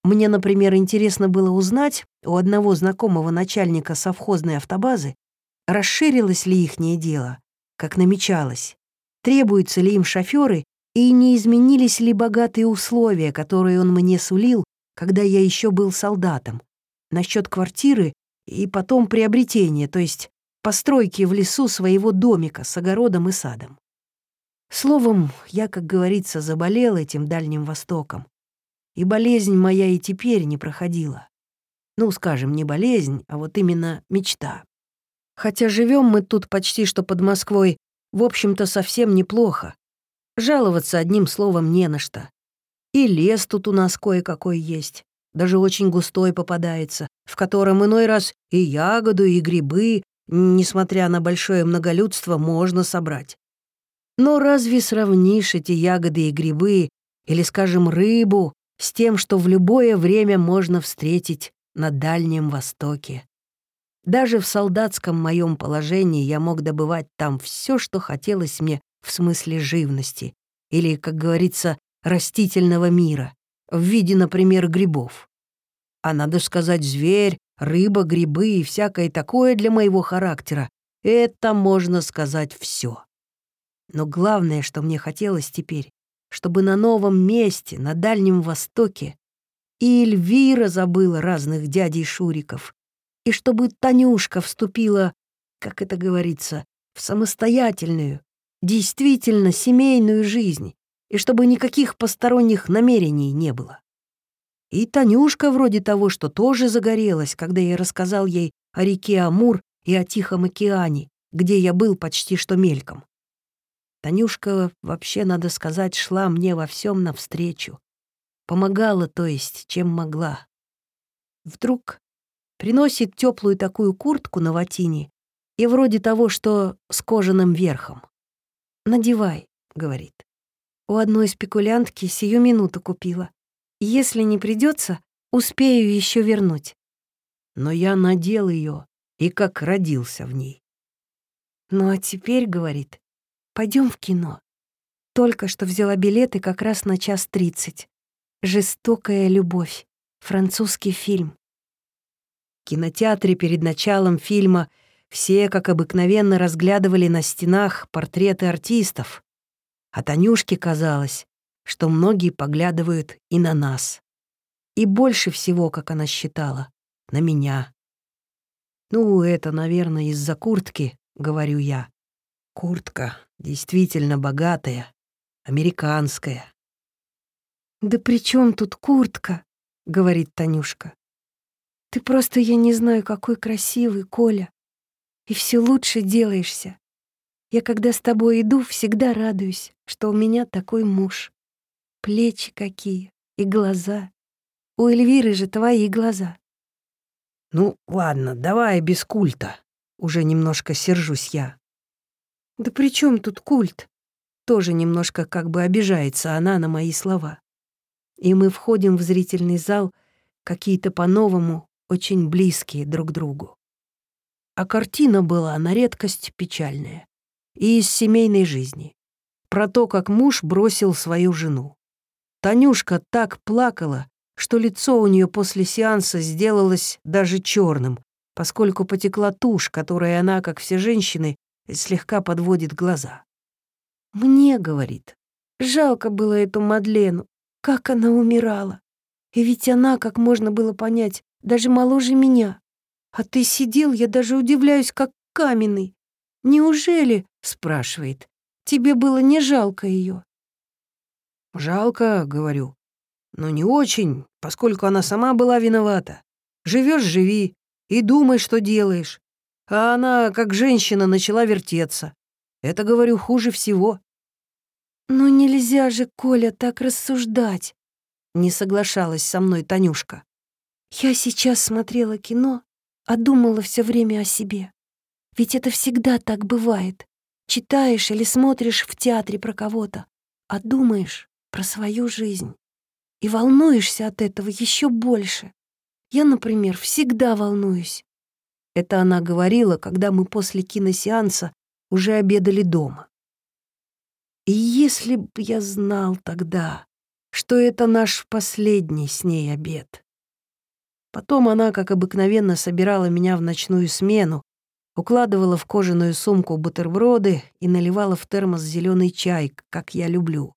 Мне, например, интересно было узнать у одного знакомого начальника совхозной автобазы, расширилось ли ихнее дело, как намечалось, требуются ли им шоферы и не изменились ли богатые условия, которые он мне сулил, когда я еще был солдатом, насчет квартиры и потом приобретения, то есть постройки в лесу своего домика с огородом и садом. Словом, я, как говорится, заболел этим Дальним Востоком, и болезнь моя и теперь не проходила. Ну, скажем, не болезнь, а вот именно мечта. Хотя живем мы тут почти что под Москвой, в общем-то, совсем неплохо. Жаловаться одним словом не на что. И лес тут у нас кое-какой есть, даже очень густой попадается, в котором иной раз и ягоду, и грибы, несмотря на большое многолюдство, можно собрать. Но разве сравнишь эти ягоды и грибы, или, скажем, рыбу, с тем, что в любое время можно встретить на Дальнем Востоке. Даже в солдатском моем положении я мог добывать там все, что хотелось мне в смысле живности, или, как говорится, растительного мира, в виде, например, грибов. А надо сказать, зверь, рыба, грибы и всякое такое для моего характера — это, можно сказать, все. Но главное, что мне хотелось теперь, чтобы на новом месте, на Дальнем Востоке, и Эльвира забыла разных дядей Шуриков, и чтобы Танюшка вступила, как это говорится, в самостоятельную, действительно семейную жизнь, и чтобы никаких посторонних намерений не было. И Танюшка вроде того, что тоже загорелась, когда я рассказал ей о реке Амур и о Тихом океане, где я был почти что мельком. Танюшка, вообще, надо сказать, шла мне во всем навстречу. Помогала, то есть, чем могла. Вдруг приносит теплую такую куртку на ватине и вроде того, что с кожаным верхом. «Надевай», — говорит. У одной спекулянтки сию минуту купила. Если не придется, успею еще вернуть. Но я надел ее и как родился в ней. Ну а теперь, говорит, пойдем в кино. Только что взяла билеты как раз на час тридцать. «Жестокая любовь». Французский фильм. В кинотеатре перед началом фильма все, как обыкновенно, разглядывали на стенах портреты артистов. А Танюшке казалось, что многие поглядывают и на нас. И больше всего, как она считала, на меня. «Ну, это, наверное, из-за куртки», — говорю я. «Куртка действительно богатая, американская». «Да при чем тут куртка?» — говорит Танюшка. «Ты просто, я не знаю, какой красивый, Коля. И все лучше делаешься. Я, когда с тобой иду, всегда радуюсь, что у меня такой муж. Плечи какие и глаза. У Эльвиры же твои глаза. «Ну, ладно, давай без культа». Уже немножко сержусь я. «Да при чем тут культ?» Тоже немножко как бы обижается она на мои слова. И мы входим в зрительный зал, какие-то по-новому, очень близкие друг к другу. А картина была на редкость печальная. И из семейной жизни. Про то, как муж бросил свою жену. Танюшка так плакала, что лицо у нее после сеанса сделалось даже черным, поскольку потекла тушь, которой она, как все женщины, слегка подводит глаза. «Мне, — говорит, — жалко было эту Мадлену, как она умирала. И ведь она, как можно было понять, даже моложе меня. А ты сидел, я даже удивляюсь, как каменный. Неужели, — спрашивает, — тебе было не жалко ее? «Жалко, — говорю, но не очень, поскольку она сама была виновата. Живешь, живи и думай, что делаешь. А она, как женщина, начала вертеться. Это, говорю, хуже всего. «Ну нельзя же, Коля, так рассуждать», — не соглашалась со мной Танюшка. «Я сейчас смотрела кино, а думала все время о себе. Ведь это всегда так бывает. Читаешь или смотришь в театре про кого-то, а думаешь про свою жизнь и волнуешься от этого еще больше. Я, например, всегда волнуюсь. Это она говорила, когда мы после киносеанса уже обедали дома. И если б я знал тогда, что это наш последний с ней обед. Потом она, как обыкновенно, собирала меня в ночную смену, укладывала в кожаную сумку бутерброды и наливала в термос зеленый чай, как я люблю.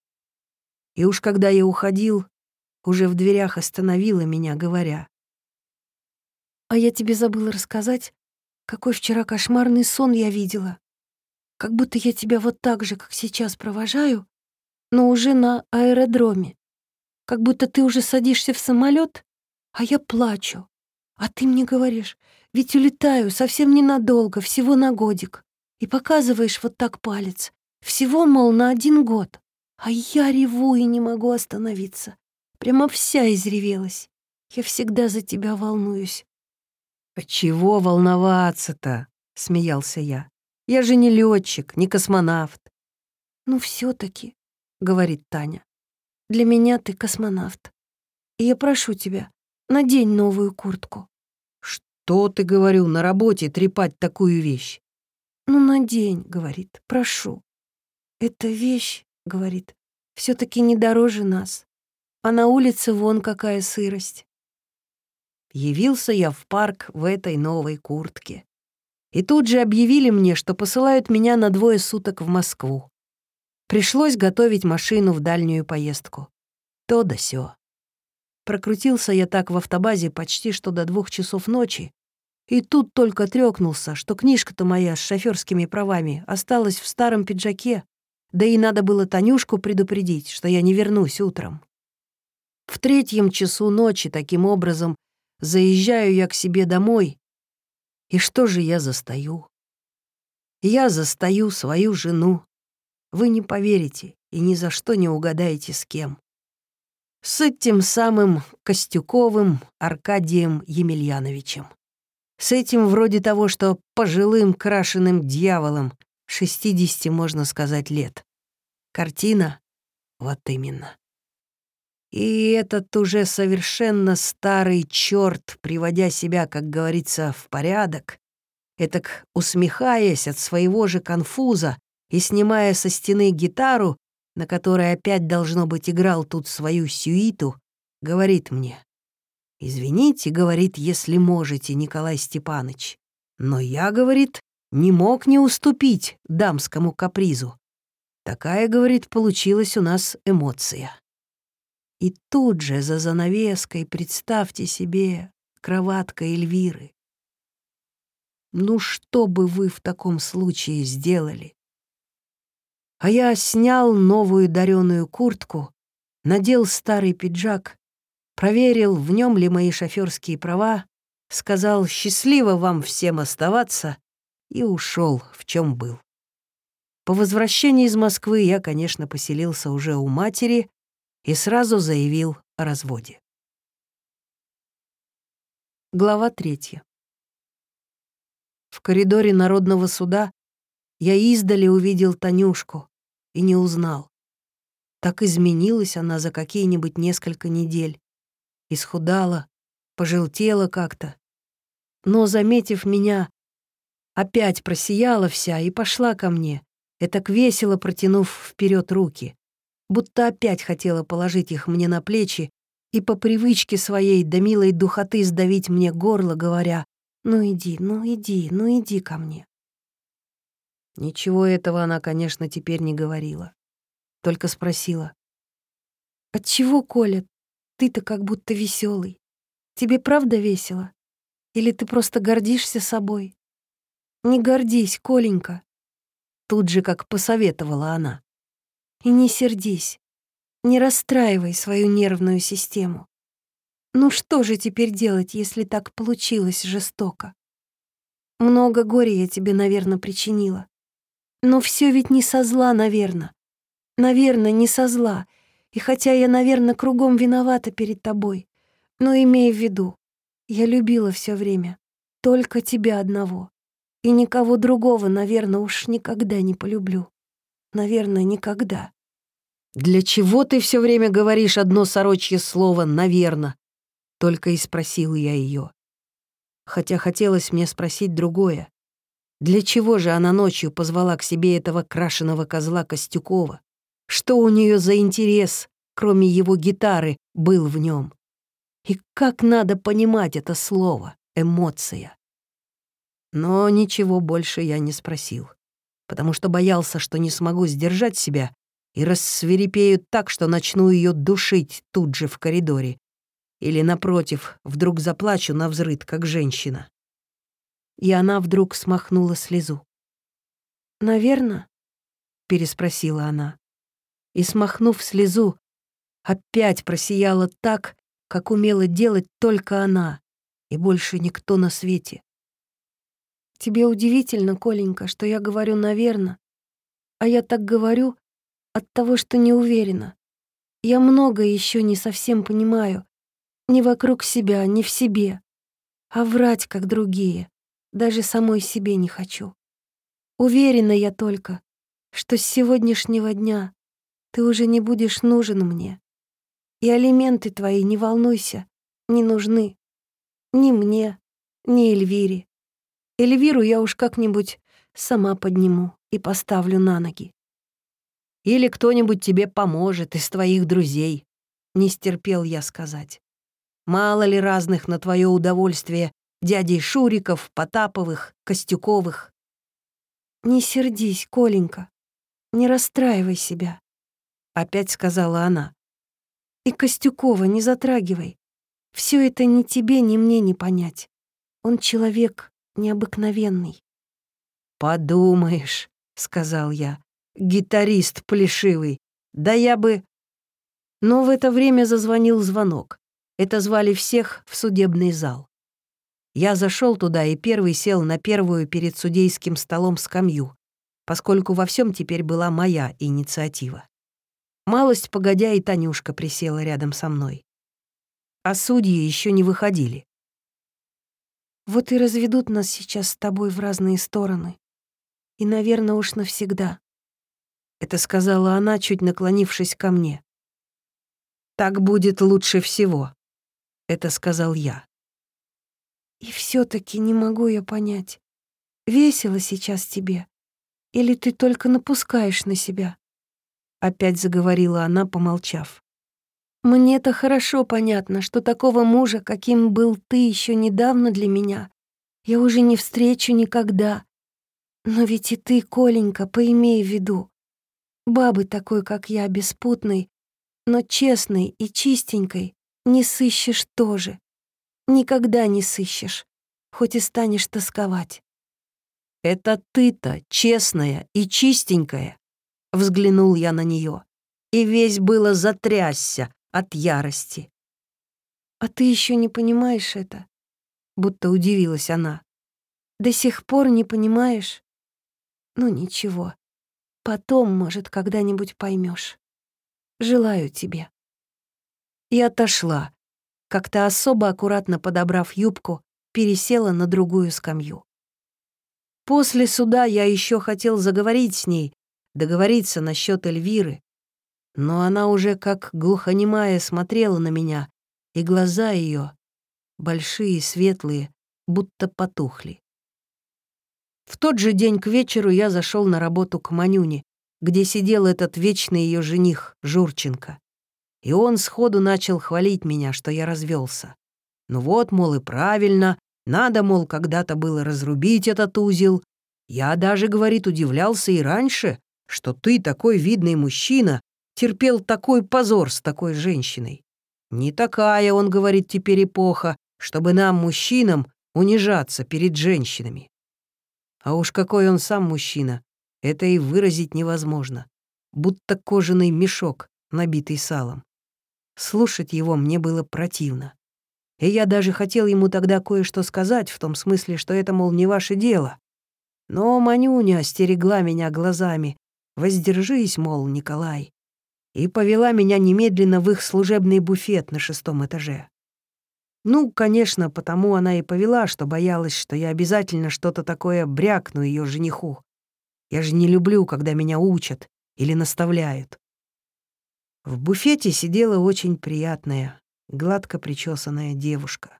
И уж когда я уходил, уже в дверях остановила меня, говоря. «А я тебе забыла рассказать, какой вчера кошмарный сон я видела. Как будто я тебя вот так же, как сейчас, провожаю, но уже на аэродроме. Как будто ты уже садишься в самолет, а я плачу. А ты мне говоришь, ведь улетаю совсем ненадолго, всего на годик. И показываешь вот так палец. Всего, мол, на один год. А я реву и не могу остановиться. Прямо вся изревелась. Я всегда за тебя волнуюсь. «А чего волноваться-то?» — смеялся я. «Я же не летчик, не космонавт». «Ну, все таки говорит Таня. «Для меня ты космонавт. И я прошу тебя, надень новую куртку». «Что ты, говорю, на работе трепать такую вещь?» «Ну, надень», — говорит, — «прошу». «Эта вещь», — говорит, — все таки не дороже нас а на улице вон какая сырость. Явился я в парк в этой новой куртке. И тут же объявили мне, что посылают меня на двое суток в Москву. Пришлось готовить машину в дальнюю поездку. То да сё. Прокрутился я так в автобазе почти что до двух часов ночи, и тут только трёкнулся, что книжка-то моя с шофёрскими правами осталась в старом пиджаке, да и надо было Танюшку предупредить, что я не вернусь утром. В третьем часу ночи таким образом заезжаю я к себе домой. И что же я застаю? Я застаю свою жену. Вы не поверите и ни за что не угадаете с кем. С этим самым Костюковым Аркадием Емельяновичем. С этим вроде того, что пожилым крашеным дьяволом 60, можно сказать, лет. Картина? Вот именно. И этот уже совершенно старый черт, приводя себя, как говорится, в порядок, этак усмехаясь от своего же конфуза и снимая со стены гитару, на которой опять, должно быть, играл тут свою сюиту, говорит мне. «Извините, — говорит, — если можете, Николай Степаныч, но я, — говорит, — не мог не уступить дамскому капризу. Такая, — говорит, — получилась у нас эмоция». И тут же за занавеской, представьте себе, кроватка Эльвиры. Ну что бы вы в таком случае сделали? А я снял новую дареную куртку, надел старый пиджак, проверил, в нем ли мои шоферские права, сказал «счастливо вам всем оставаться» и ушел, в чем был. По возвращении из Москвы я, конечно, поселился уже у матери и сразу заявил о разводе. Глава третья. В коридоре Народного суда я издали увидел Танюшку и не узнал. Так изменилась она за какие-нибудь несколько недель исхудала, пожелтела как-то. Но, заметив меня, опять просияла вся и пошла ко мне, этак весело протянув вперед руки, будто опять хотела положить их мне на плечи и по привычке своей до милой духоты сдавить мне горло, говоря «Ну иди, ну иди, ну иди ко мне». Ничего этого она, конечно, теперь не говорила. Только спросила. «Отчего, Коля, ты-то как будто веселый. Тебе правда весело? Или ты просто гордишься собой? Не гордись, Коленька. Тут же как посоветовала она. И не сердись. Не расстраивай свою нервную систему. Ну что же теперь делать, если так получилось жестоко? Много горя я тебе, наверное, причинила. Но все ведь не со зла, наверное. Наверное, не со зла — и хотя я, наверное, кругом виновата перед тобой, но имей в виду, я любила все время только тебя одного. И никого другого, наверное, уж никогда не полюблю. Наверное, никогда. «Для чего ты все время говоришь одно сорочье слово «наверно»?» Только и спросил я ее. Хотя хотелось мне спросить другое. Для чего же она ночью позвала к себе этого крашеного козла Костюкова? Что у нее за интерес, кроме его гитары, был в нем? И как надо понимать это слово «эмоция»? Но ничего больше я не спросил, потому что боялся, что не смогу сдержать себя и рассверепею так, что начну ее душить тут же в коридоре. Или, напротив, вдруг заплачу на взрыд, как женщина. И она вдруг смахнула слезу. «Наверно?» — переспросила она и, смахнув слезу, опять просияла так, как умела делать только она и больше никто на свете. «Тебе удивительно, Коленька, что я говорю «наверно», а я так говорю от того, что не уверена. Я многое еще не совсем понимаю, ни вокруг себя, ни в себе, а врать, как другие, даже самой себе не хочу. Уверена я только, что с сегодняшнего дня ты уже не будешь нужен мне. И алименты твои, не волнуйся, не нужны. Ни мне, ни Эльвире. Эльвиру я уж как-нибудь сама подниму и поставлю на ноги. Или кто-нибудь тебе поможет из твоих друзей, не стерпел я сказать. Мало ли разных на твое удовольствие дядей Шуриков, Потаповых, Костюковых. Не сердись, Коленька, не расстраивай себя опять сказала она. И Костюкова не затрагивай. Все это ни тебе, ни мне не понять. Он человек необыкновенный. Подумаешь, сказал я. Гитарист плешивый. Да я бы... Но в это время зазвонил звонок. Это звали всех в судебный зал. Я зашел туда и первый сел на первую перед судейским столом скамью, поскольку во всем теперь была моя инициатива. Малость погодя, и Танюшка присела рядом со мной. А судьи еще не выходили. Вот и разведут нас сейчас с тобой в разные стороны. И, наверное, уж навсегда. Это сказала она, чуть наклонившись ко мне. Так будет лучше всего. Это сказал я. И все таки не могу я понять, весело сейчас тебе или ты только напускаешь на себя? Опять заговорила она, помолчав. Мне-то хорошо понятно, что такого мужа, каким был ты еще недавно для меня, я уже не встречу никогда. Но ведь и ты, Коленька, поимей в виду. Бабы такой, как я, беспутной, но честной и чистенькой, не сыщешь тоже. Никогда не сыщешь, хоть и станешь тосковать. «Это ты-то, честная и чистенькая!» Взглянул я на нее, и весь было затрясся от ярости. «А ты еще не понимаешь это?» Будто удивилась она. «До сих пор не понимаешь? Ну ничего, потом, может, когда-нибудь поймешь. Желаю тебе». И отошла, как-то особо аккуратно подобрав юбку, пересела на другую скамью. После суда я еще хотел заговорить с ней, договориться насчет Эльвиры, но она уже как глухонемая смотрела на меня, и глаза ее, большие, светлые, будто потухли. В тот же день к вечеру я зашел на работу к Манюне, где сидел этот вечный ее жених, Журченко. И он сходу начал хвалить меня, что я развелся. Ну вот, мол, и правильно, надо, мол, когда-то было разрубить этот узел. Я даже, говорит, удивлялся и раньше, что ты, такой видный мужчина, терпел такой позор с такой женщиной. Не такая, он говорит, теперь эпоха, чтобы нам, мужчинам, унижаться перед женщинами. А уж какой он сам мужчина, это и выразить невозможно. Будто кожаный мешок, набитый салом. Слушать его мне было противно. И я даже хотел ему тогда кое-что сказать, в том смысле, что это, мол, не ваше дело. Но Манюня остерегла меня глазами. «Воздержись, мол, Николай». И повела меня немедленно в их служебный буфет на шестом этаже. Ну, конечно, потому она и повела, что боялась, что я обязательно что-то такое брякну ее жениху. Я же не люблю, когда меня учат или наставляют. В буфете сидела очень приятная, гладко причесанная девушка.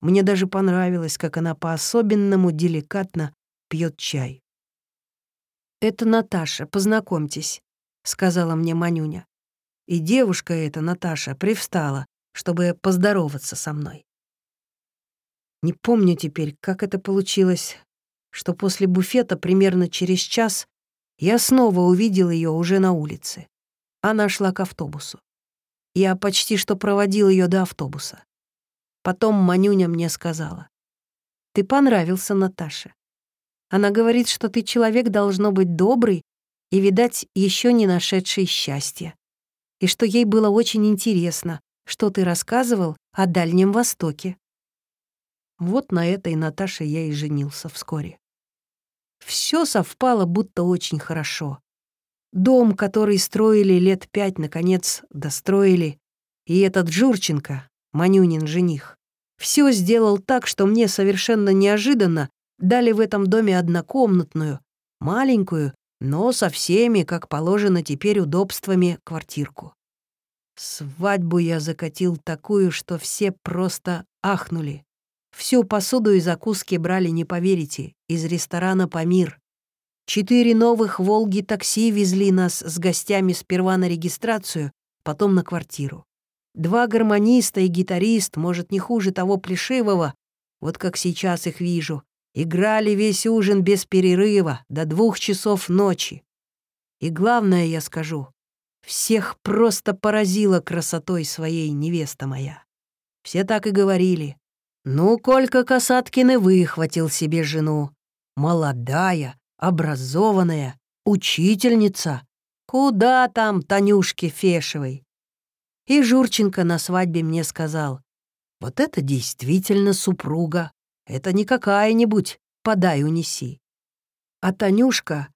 Мне даже понравилось, как она по-особенному деликатно пьет чай. «Это Наташа, познакомьтесь», — сказала мне Манюня. И девушка эта, Наташа, привстала, чтобы поздороваться со мной. Не помню теперь, как это получилось, что после буфета примерно через час я снова увидел ее уже на улице. Она шла к автобусу. Я почти что проводил ее до автобуса. Потом Манюня мне сказала. «Ты понравился Наташе. Она говорит, что ты человек должно быть добрый и, видать, еще не нашедший счастья. И что ей было очень интересно, что ты рассказывал о Дальнем Востоке». Вот на этой Наташе я и женился вскоре. Все совпало будто очень хорошо. Дом, который строили лет пять, наконец, достроили. И этот Журченко, Манюнин жених, все сделал так, что мне совершенно неожиданно дали в этом доме однокомнатную, маленькую, но со всеми, как положено теперь, удобствами квартирку. Свадьбу я закатил такую, что все просто ахнули. Всю посуду и закуски брали, не поверите, из ресторана «Памир». Четыре новых «Волги» такси везли нас с гостями сперва на регистрацию, потом на квартиру. Два гармониста и гитарист, может, не хуже того плешивого, вот как сейчас их вижу, играли весь ужин без перерыва до двух часов ночи. И главное, я скажу, всех просто поразила красотой своей невеста моя. Все так и говорили. Ну, Колька Касаткин и выхватил себе жену. Молодая, образованная, учительница. Куда там Танюшке Фешевой? И Журченко на свадьбе мне сказал, вот это действительно супруга, это не какая-нибудь «подай, унеси». А Танюшка,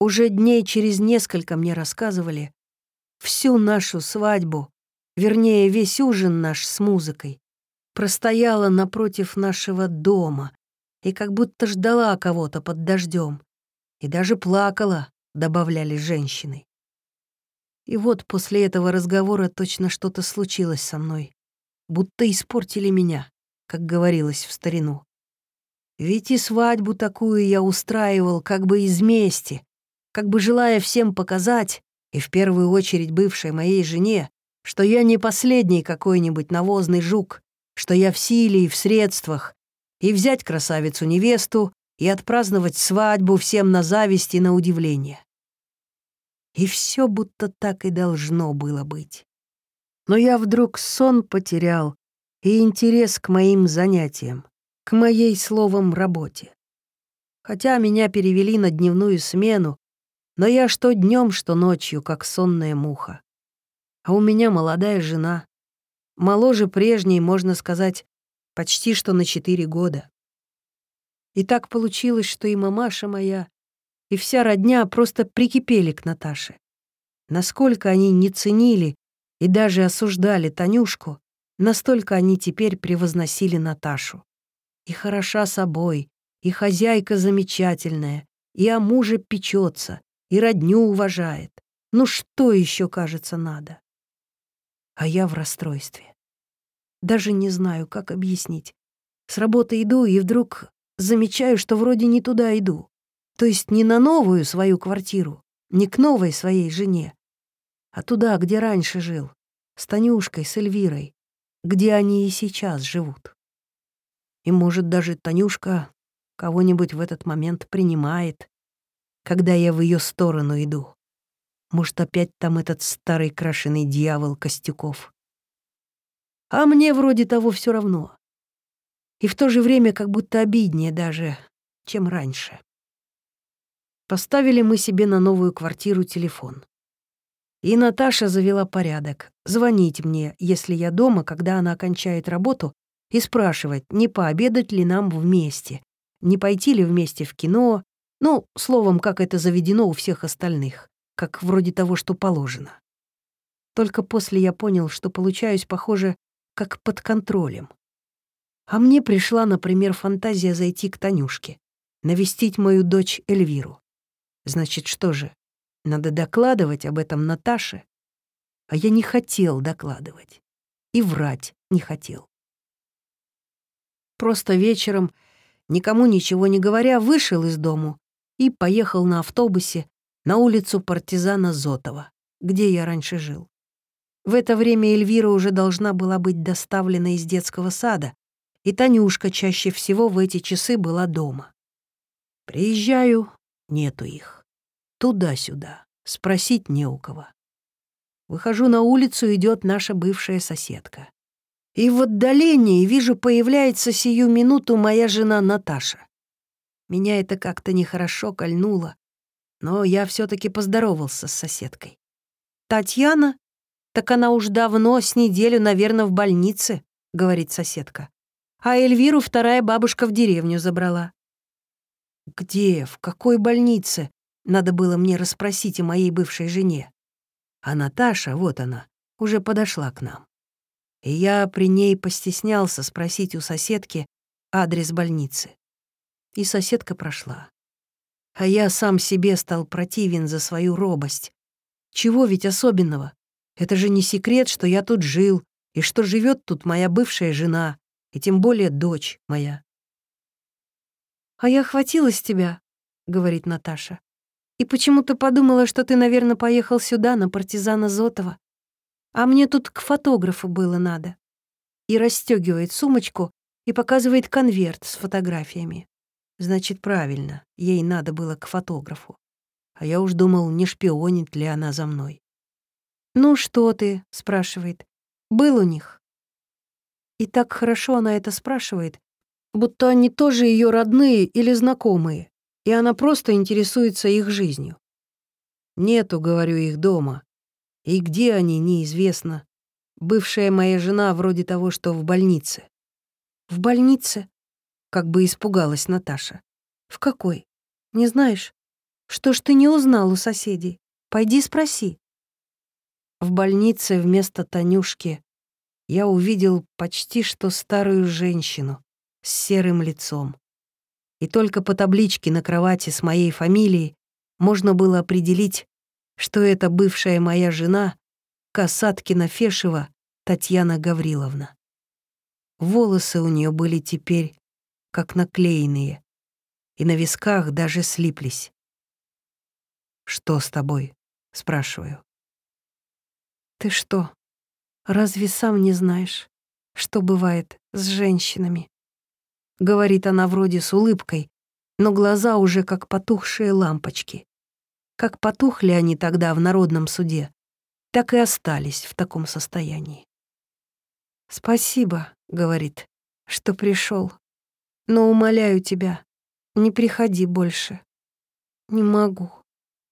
уже дней через несколько мне рассказывали, всю нашу свадьбу, вернее, весь ужин наш с музыкой, простояла напротив нашего дома и как будто ждала кого-то под дождем. И даже плакала, добавляли женщины. И вот после этого разговора точно что-то случилось со мной. Будто испортили меня, как говорилось в старину. Ведь и свадьбу такую я устраивал как бы из мести, как бы желая всем показать, и в первую очередь бывшей моей жене, что я не последний какой-нибудь навозный жук, что я в силе и в средствах, и взять красавицу-невесту и отпраздновать свадьбу всем на зависть и на удивление. И все будто так и должно было быть. Но я вдруг сон потерял и интерес к моим занятиям, к моей, словом, работе. Хотя меня перевели на дневную смену, но я что днем, что ночью, как сонная муха. А у меня молодая жена. Моложе прежней, можно сказать, почти что на четыре года. И так получилось, что и мамаша моя, и вся родня просто прикипели к Наташе. Насколько они не ценили и даже осуждали Танюшку, настолько они теперь превозносили Наташу. И хороша собой, и хозяйка замечательная, и о муже печется, и родню уважает. Ну что еще, кажется, надо? а я в расстройстве. Даже не знаю, как объяснить. С работы иду и вдруг замечаю, что вроде не туда иду. То есть не на новую свою квартиру, не к новой своей жене, а туда, где раньше жил, с Танюшкой, с Эльвирой, где они и сейчас живут. И, может, даже Танюшка кого-нибудь в этот момент принимает, когда я в ее сторону иду. Может, опять там этот старый крашеный дьявол Костюков. А мне вроде того все равно. И в то же время как будто обиднее даже, чем раньше. Поставили мы себе на новую квартиру телефон. И Наташа завела порядок. Звонить мне, если я дома, когда она окончает работу, и спрашивать, не пообедать ли нам вместе, не пойти ли вместе в кино, ну, словом, как это заведено у всех остальных как вроде того, что положено. Только после я понял, что получаюсь, похоже, как под контролем. А мне пришла, например, фантазия зайти к Танюшке, навестить мою дочь Эльвиру. Значит, что же, надо докладывать об этом Наташе? А я не хотел докладывать. И врать не хотел. Просто вечером, никому ничего не говоря, вышел из дому и поехал на автобусе на улицу партизана Зотова, где я раньше жил. В это время Эльвира уже должна была быть доставлена из детского сада, и Танюшка чаще всего в эти часы была дома. Приезжаю, нету их. Туда-сюда, спросить не у кого. Выхожу на улицу, идет наша бывшая соседка. И в отдалении вижу, появляется сию минуту моя жена Наташа. Меня это как-то нехорошо кольнуло, но я все таки поздоровался с соседкой. «Татьяна? Так она уж давно, с неделю, наверное, в больнице», — говорит соседка. «А Эльвиру вторая бабушка в деревню забрала». «Где? В какой больнице?» Надо было мне расспросить о моей бывшей жене. А Наташа, вот она, уже подошла к нам. И я при ней постеснялся спросить у соседки адрес больницы. И соседка прошла. А я сам себе стал противен за свою робость. Чего ведь особенного? Это же не секрет, что я тут жил, и что живет тут моя бывшая жена, и тем более дочь моя. «А я хватилась тебя», — говорит Наташа. «И почему-то подумала, что ты, наверное, поехал сюда, на партизана Зотова. А мне тут к фотографу было надо». И расстегивает сумочку и показывает конверт с фотографиями. Значит, правильно, ей надо было к фотографу. А я уж думал, не шпионит ли она за мной. «Ну что ты?» — спрашивает. «Был у них?» И так хорошо она это спрашивает, будто они тоже ее родные или знакомые, и она просто интересуется их жизнью. «Нету, — говорю, — их дома. И где они, неизвестно. Бывшая моя жена вроде того, что в больнице». «В больнице?» Как бы испугалась Наташа. «В какой? Не знаешь? Что ж ты не узнал у соседей? Пойди спроси». В больнице вместо Танюшки я увидел почти что старую женщину с серым лицом. И только по табличке на кровати с моей фамилией можно было определить, что это бывшая моя жена, Касаткина Фешева Татьяна Гавриловна. Волосы у нее были теперь как наклеенные, и на висках даже слиплись. «Что с тобой?» — спрашиваю. «Ты что, разве сам не знаешь, что бывает с женщинами?» Говорит она вроде с улыбкой, но глаза уже как потухшие лампочки. Как потухли они тогда в народном суде, так и остались в таком состоянии. «Спасибо», — говорит, — «что пришел. Но умоляю тебя, не приходи больше. Не могу,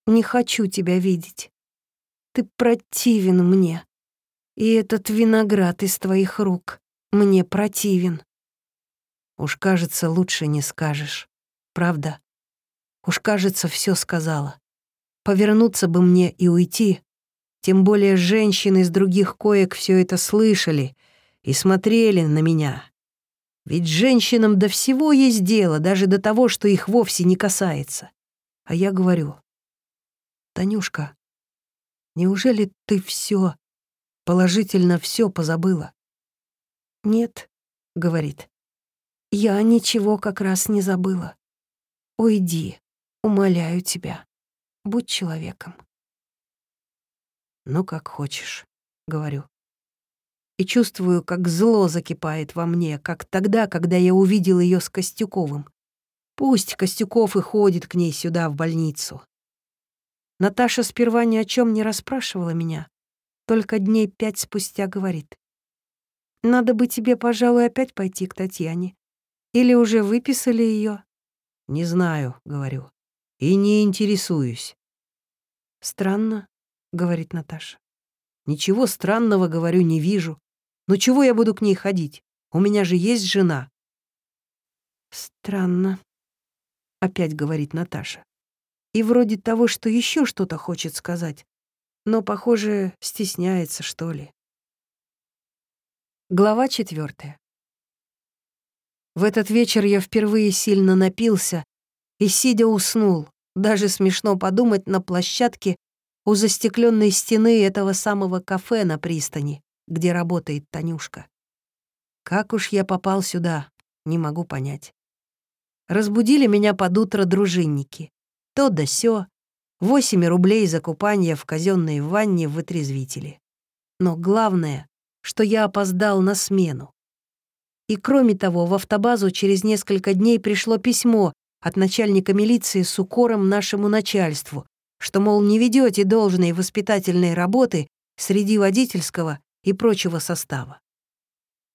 не хочу тебя видеть. Ты противен мне. И этот виноград из твоих рук мне противен. Уж кажется, лучше не скажешь. Правда? Уж кажется, все сказала. Повернуться бы мне и уйти. Тем более женщины из других коек все это слышали и смотрели на меня. Ведь женщинам до всего есть дело, даже до того, что их вовсе не касается. А я говорю, Танюшка, неужели ты все, положительно все позабыла? Нет, говорит, я ничего как раз не забыла. Уйди, умоляю тебя, будь человеком. Ну, как хочешь, говорю и чувствую, как зло закипает во мне, как тогда, когда я увидел ее с Костюковым. Пусть Костюков и ходит к ней сюда, в больницу. Наташа сперва ни о чем не расспрашивала меня, только дней пять спустя говорит. «Надо бы тебе, пожалуй, опять пойти к Татьяне. Или уже выписали ее? «Не знаю», — говорю, — «и не интересуюсь». «Странно», — говорит Наташа. «Ничего странного, говорю, не вижу. Ну чего я буду к ней ходить? У меня же есть жена. Странно, опять говорит Наташа. И вроде того, что еще что-то хочет сказать, но, похоже, стесняется, что ли. Глава четвертая. В этот вечер я впервые сильно напился и, сидя, уснул. Даже смешно подумать на площадке у застекленной стены этого самого кафе на пристани, где работает Танюшка. Как уж я попал сюда, не могу понять. Разбудили меня под утро дружинники. То да сё. Восемь рублей за купание в казенной ванне в вытрезвителе. Но главное, что я опоздал на смену. И кроме того, в автобазу через несколько дней пришло письмо от начальника милиции с укором нашему начальству, что, мол, не ведете должной воспитательной работы среди водительского и прочего состава.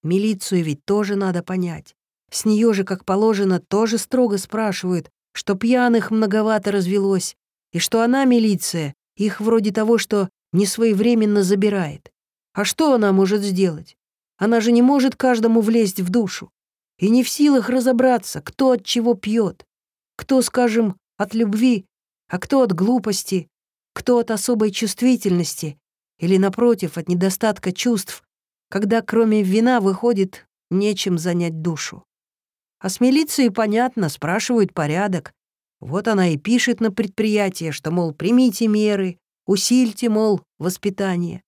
Милицию ведь тоже надо понять. С нее же, как положено, тоже строго спрашивают, что пьяных многовато развелось, и что она, милиция, их вроде того, что не своевременно забирает. А что она может сделать? Она же не может каждому влезть в душу. И не в силах разобраться, кто от чего пьет. Кто, скажем, от любви, а кто от глупости, кто от особой чувствительности, или, напротив, от недостатка чувств, когда кроме вина выходит нечем занять душу. А с милицией, понятно, спрашивают порядок. Вот она и пишет на предприятие, что, мол, примите меры, усильте, мол, воспитание.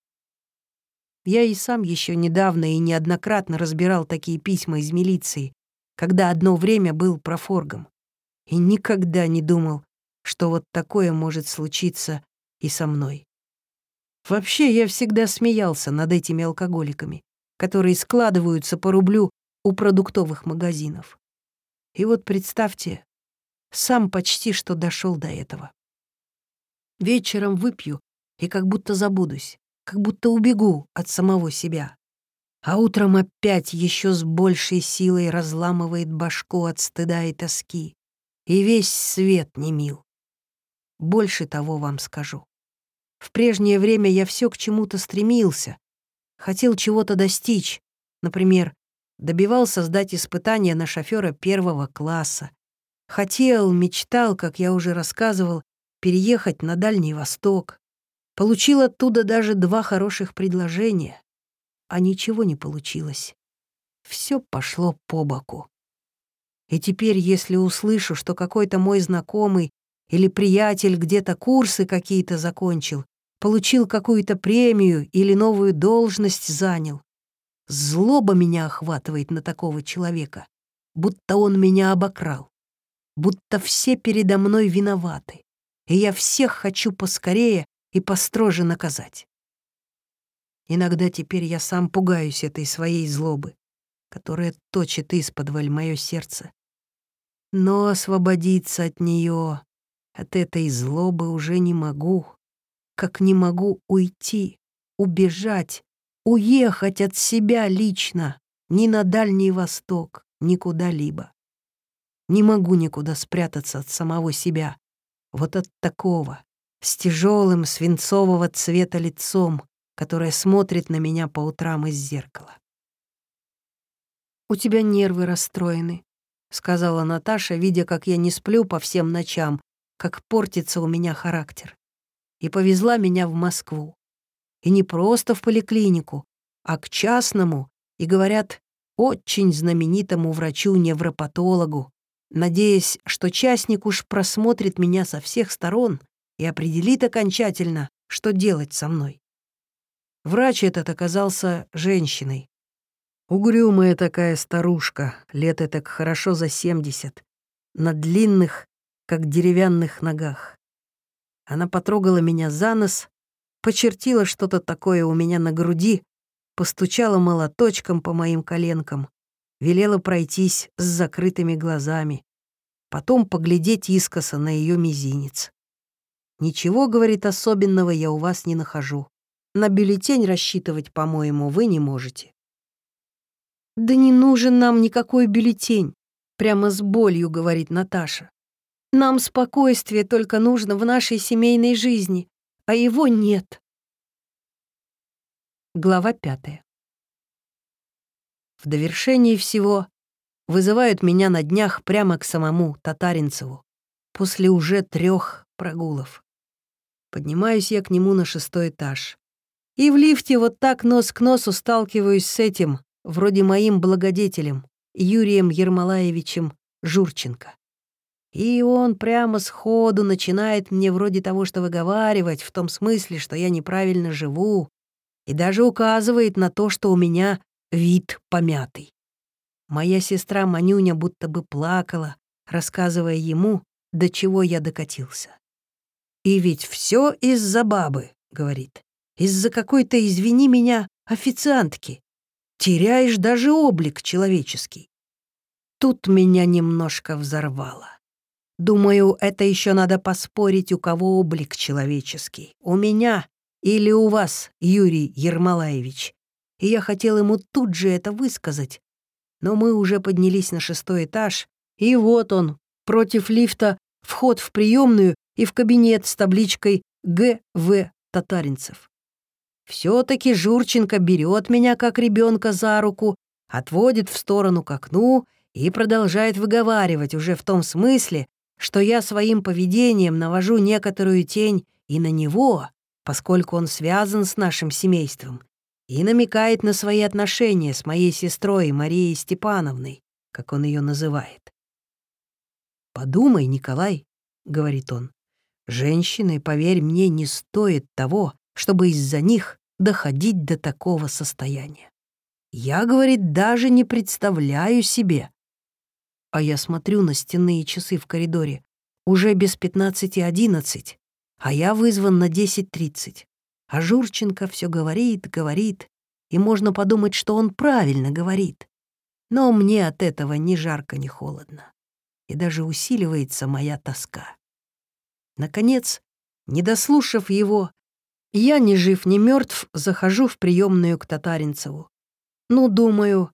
Я и сам еще недавно и неоднократно разбирал такие письма из милиции, когда одно время был профоргом. И никогда не думал, что вот такое может случиться и со мной. Вообще, я всегда смеялся над этими алкоголиками, которые складываются по рублю у продуктовых магазинов. И вот представьте, сам почти что дошел до этого. Вечером выпью и как будто забудусь, как будто убегу от самого себя. А утром опять еще с большей силой разламывает башку от стыда и тоски. И весь свет не мил. Больше того вам скажу. В прежнее время я все к чему-то стремился, хотел чего-то достичь, например, добивался сдать испытания на шофера первого класса, хотел, мечтал, как я уже рассказывал, переехать на Дальний Восток, получил оттуда даже два хороших предложения. а ничего не получилось. Все пошло по боку. И теперь, если услышу, что какой-то мой знакомый или приятель где-то курсы какие-то закончил, получил какую-то премию или новую должность занял, злоба меня охватывает на такого человека, будто он меня обокрал, будто все передо мной виноваты, и я всех хочу поскорее и построже наказать. Иногда теперь я сам пугаюсь этой своей злобы, которая точит исподволь мое сердце. Но освободиться от нее, от этой злобы уже не могу, как не могу уйти, убежать, уехать от себя лично, ни на Дальний Восток, ни куда-либо. Не могу никуда спрятаться от самого себя, вот от такого, с тяжелым свинцового цвета лицом, которое смотрит на меня по утрам из зеркала. «У тебя нервы расстроены», — сказала Наташа, видя, как я не сплю по всем ночам, как портится у меня характер. И повезла меня в Москву. И не просто в поликлинику, а к частному, и, говорят, очень знаменитому врачу-невропатологу, надеясь, что частник уж просмотрит меня со всех сторон и определит окончательно, что делать со мной. Врач этот оказался женщиной, Угрюмая такая старушка, лет так хорошо за семьдесят, на длинных, как деревянных ногах. Она потрогала меня за нос, почертила что-то такое у меня на груди, постучала молоточком по моим коленкам, велела пройтись с закрытыми глазами, потом поглядеть искоса на ее мизинец. «Ничего, — говорит, — особенного я у вас не нахожу. На бюллетень рассчитывать, по-моему, вы не можете. «Да не нужен нам никакой бюллетень», — прямо с болью говорит Наташа. «Нам спокойствие только нужно в нашей семейной жизни, а его нет». Глава пятая. В довершении всего вызывают меня на днях прямо к самому Татаринцеву после уже трех прогулов. Поднимаюсь я к нему на шестой этаж. И в лифте вот так нос к носу сталкиваюсь с этим, вроде моим благодетелем, Юрием Ермолаевичем Журченко. И он прямо сходу начинает мне вроде того, что выговаривать, в том смысле, что я неправильно живу, и даже указывает на то, что у меня вид помятый. Моя сестра Манюня будто бы плакала, рассказывая ему, до чего я докатился. «И ведь все из-за бабы», — говорит, — «из-за какой-то, извини меня, официантки теряешь даже облик человеческий. Тут меня немножко взорвало. Думаю, это еще надо поспорить, у кого облик человеческий. У меня или у вас, Юрий Ермолаевич. И я хотел ему тут же это высказать. Но мы уже поднялись на шестой этаж, и вот он, против лифта, вход в приемную и в кабинет с табличкой «Г.В. Татаринцев». Все-таки Журченко берет меня как ребенка за руку, отводит в сторону к окну и продолжает выговаривать уже в том смысле, что я своим поведением навожу некоторую тень и на него, поскольку он связан с нашим семейством, и намекает на свои отношения с моей сестрой Марией Степановной, как он ее называет. «Подумай, Николай», — говорит он, — «женщины, поверь мне, не стоит того, чтобы из-за них доходить до такого состояния. Я, говорит, даже не представляю себе. А я смотрю на стенные часы в коридоре. Уже без пятнадцати одиннадцать, а я вызван на десять тридцать. А Журченко все говорит, говорит, и можно подумать, что он правильно говорит. Но мне от этого ни жарко, ни холодно. И даже усиливается моя тоска. Наконец, не дослушав его, я, ни жив, ни мертв, захожу в приемную к Татаринцеву. Ну, думаю,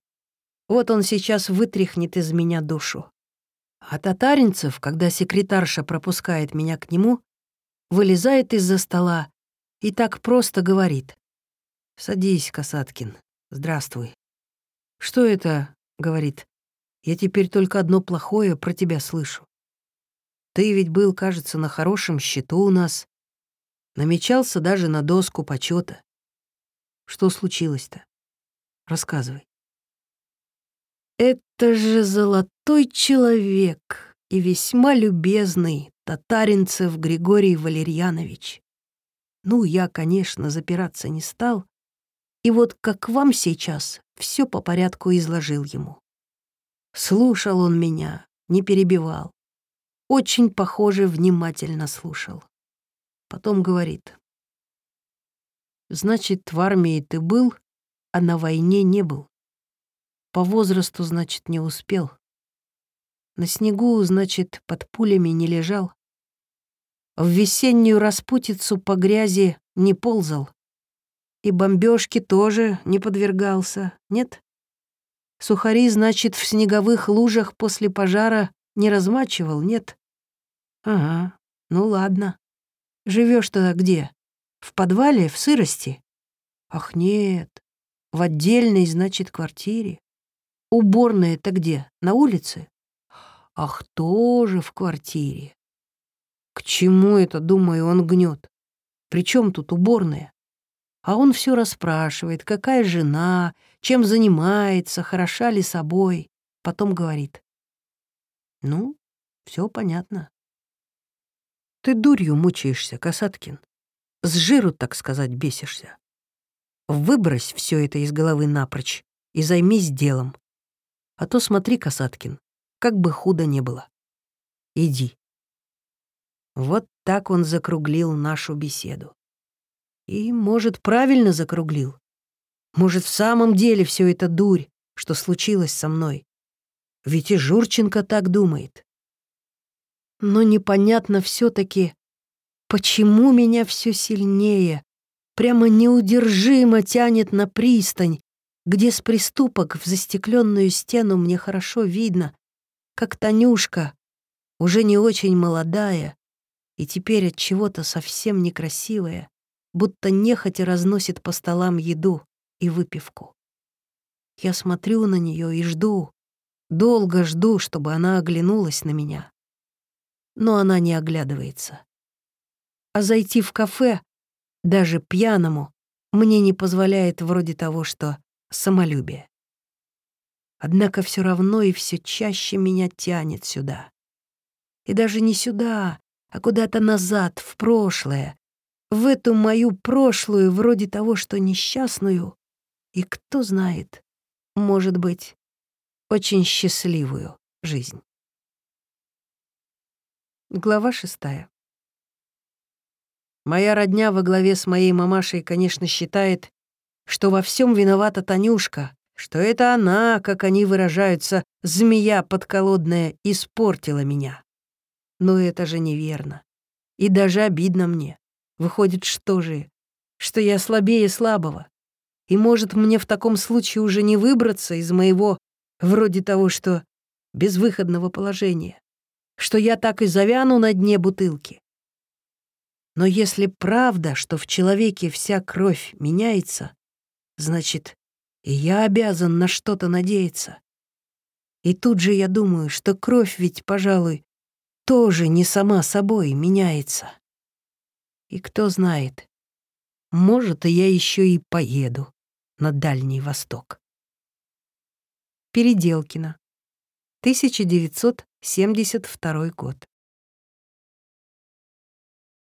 вот он сейчас вытряхнет из меня душу. А Татаринцев, когда секретарша пропускает меня к нему, вылезает из-за стола и так просто говорит. «Садись, Касаткин. Здравствуй». «Что это?» — говорит. «Я теперь только одно плохое про тебя слышу. Ты ведь был, кажется, на хорошем счету у нас. Намечался даже на доску почета. Что случилось-то? Рассказывай. Это же золотой человек и весьма любезный татаринцев Григорий Валерьянович. Ну, я, конечно, запираться не стал, и вот как вам сейчас все по порядку изложил ему. Слушал он меня, не перебивал. Очень, похоже, внимательно слушал. Потом говорит. «Значит, в армии ты был, а на войне не был. По возрасту, значит, не успел. На снегу, значит, под пулями не лежал. В весеннюю распутицу по грязи не ползал. И бомбежки тоже не подвергался, нет? Сухари, значит, в снеговых лужах после пожара не размачивал, нет? Ага, ну ладно. Живешь тогда где? В подвале, в сырости? Ах, нет. В отдельной, значит, квартире. Уборная-то где? На улице? Ах, тоже в квартире. К чему это, думаю, он гнет? Причем тут уборная? А он все расспрашивает, какая жена, чем занимается, хороша ли собой. Потом говорит. Ну, все понятно. Ты дурью мучаешься, Касаткин. С жиру, так сказать, бесишься. Выбрось все это из головы напрочь и займись делом. А то смотри, Касаткин, как бы худо не было. Иди. Вот так он закруглил нашу беседу. И, может, правильно закруглил. Может, в самом деле все это дурь, что случилось со мной. Ведь и Журченко так думает. Но непонятно все таки почему меня все сильнее, прямо неудержимо тянет на пристань, где с приступок в застекленную стену мне хорошо видно, как Танюшка, уже не очень молодая и теперь от чего-то совсем некрасивая, будто нехотя разносит по столам еду и выпивку. Я смотрю на нее и жду, долго жду, чтобы она оглянулась на меня. Но она не оглядывается. А зайти в кафе, даже пьяному, мне не позволяет вроде того, что самолюбие. Однако все равно и все чаще меня тянет сюда. И даже не сюда, а куда-то назад, в прошлое, в эту мою прошлую, вроде того, что несчастную, и кто знает, может быть, очень счастливую жизнь. Глава шестая. Моя родня во главе с моей мамашей, конечно, считает, что во всем виновата Танюшка, что это она, как они выражаются, змея подколодная, испортила меня. Но это же неверно. И даже обидно мне. Выходит, что же, что я слабее слабого. И может мне в таком случае уже не выбраться из моего, вроде того, что безвыходного положения, что я так и завяну на дне бутылки. Но если правда, что в человеке вся кровь меняется, значит, и я обязан на что-то надеяться. И тут же я думаю, что кровь ведь, пожалуй, тоже не сама собой меняется. И кто знает, может, и я еще и поеду на Дальний Восток. Переделкино. 1972 год.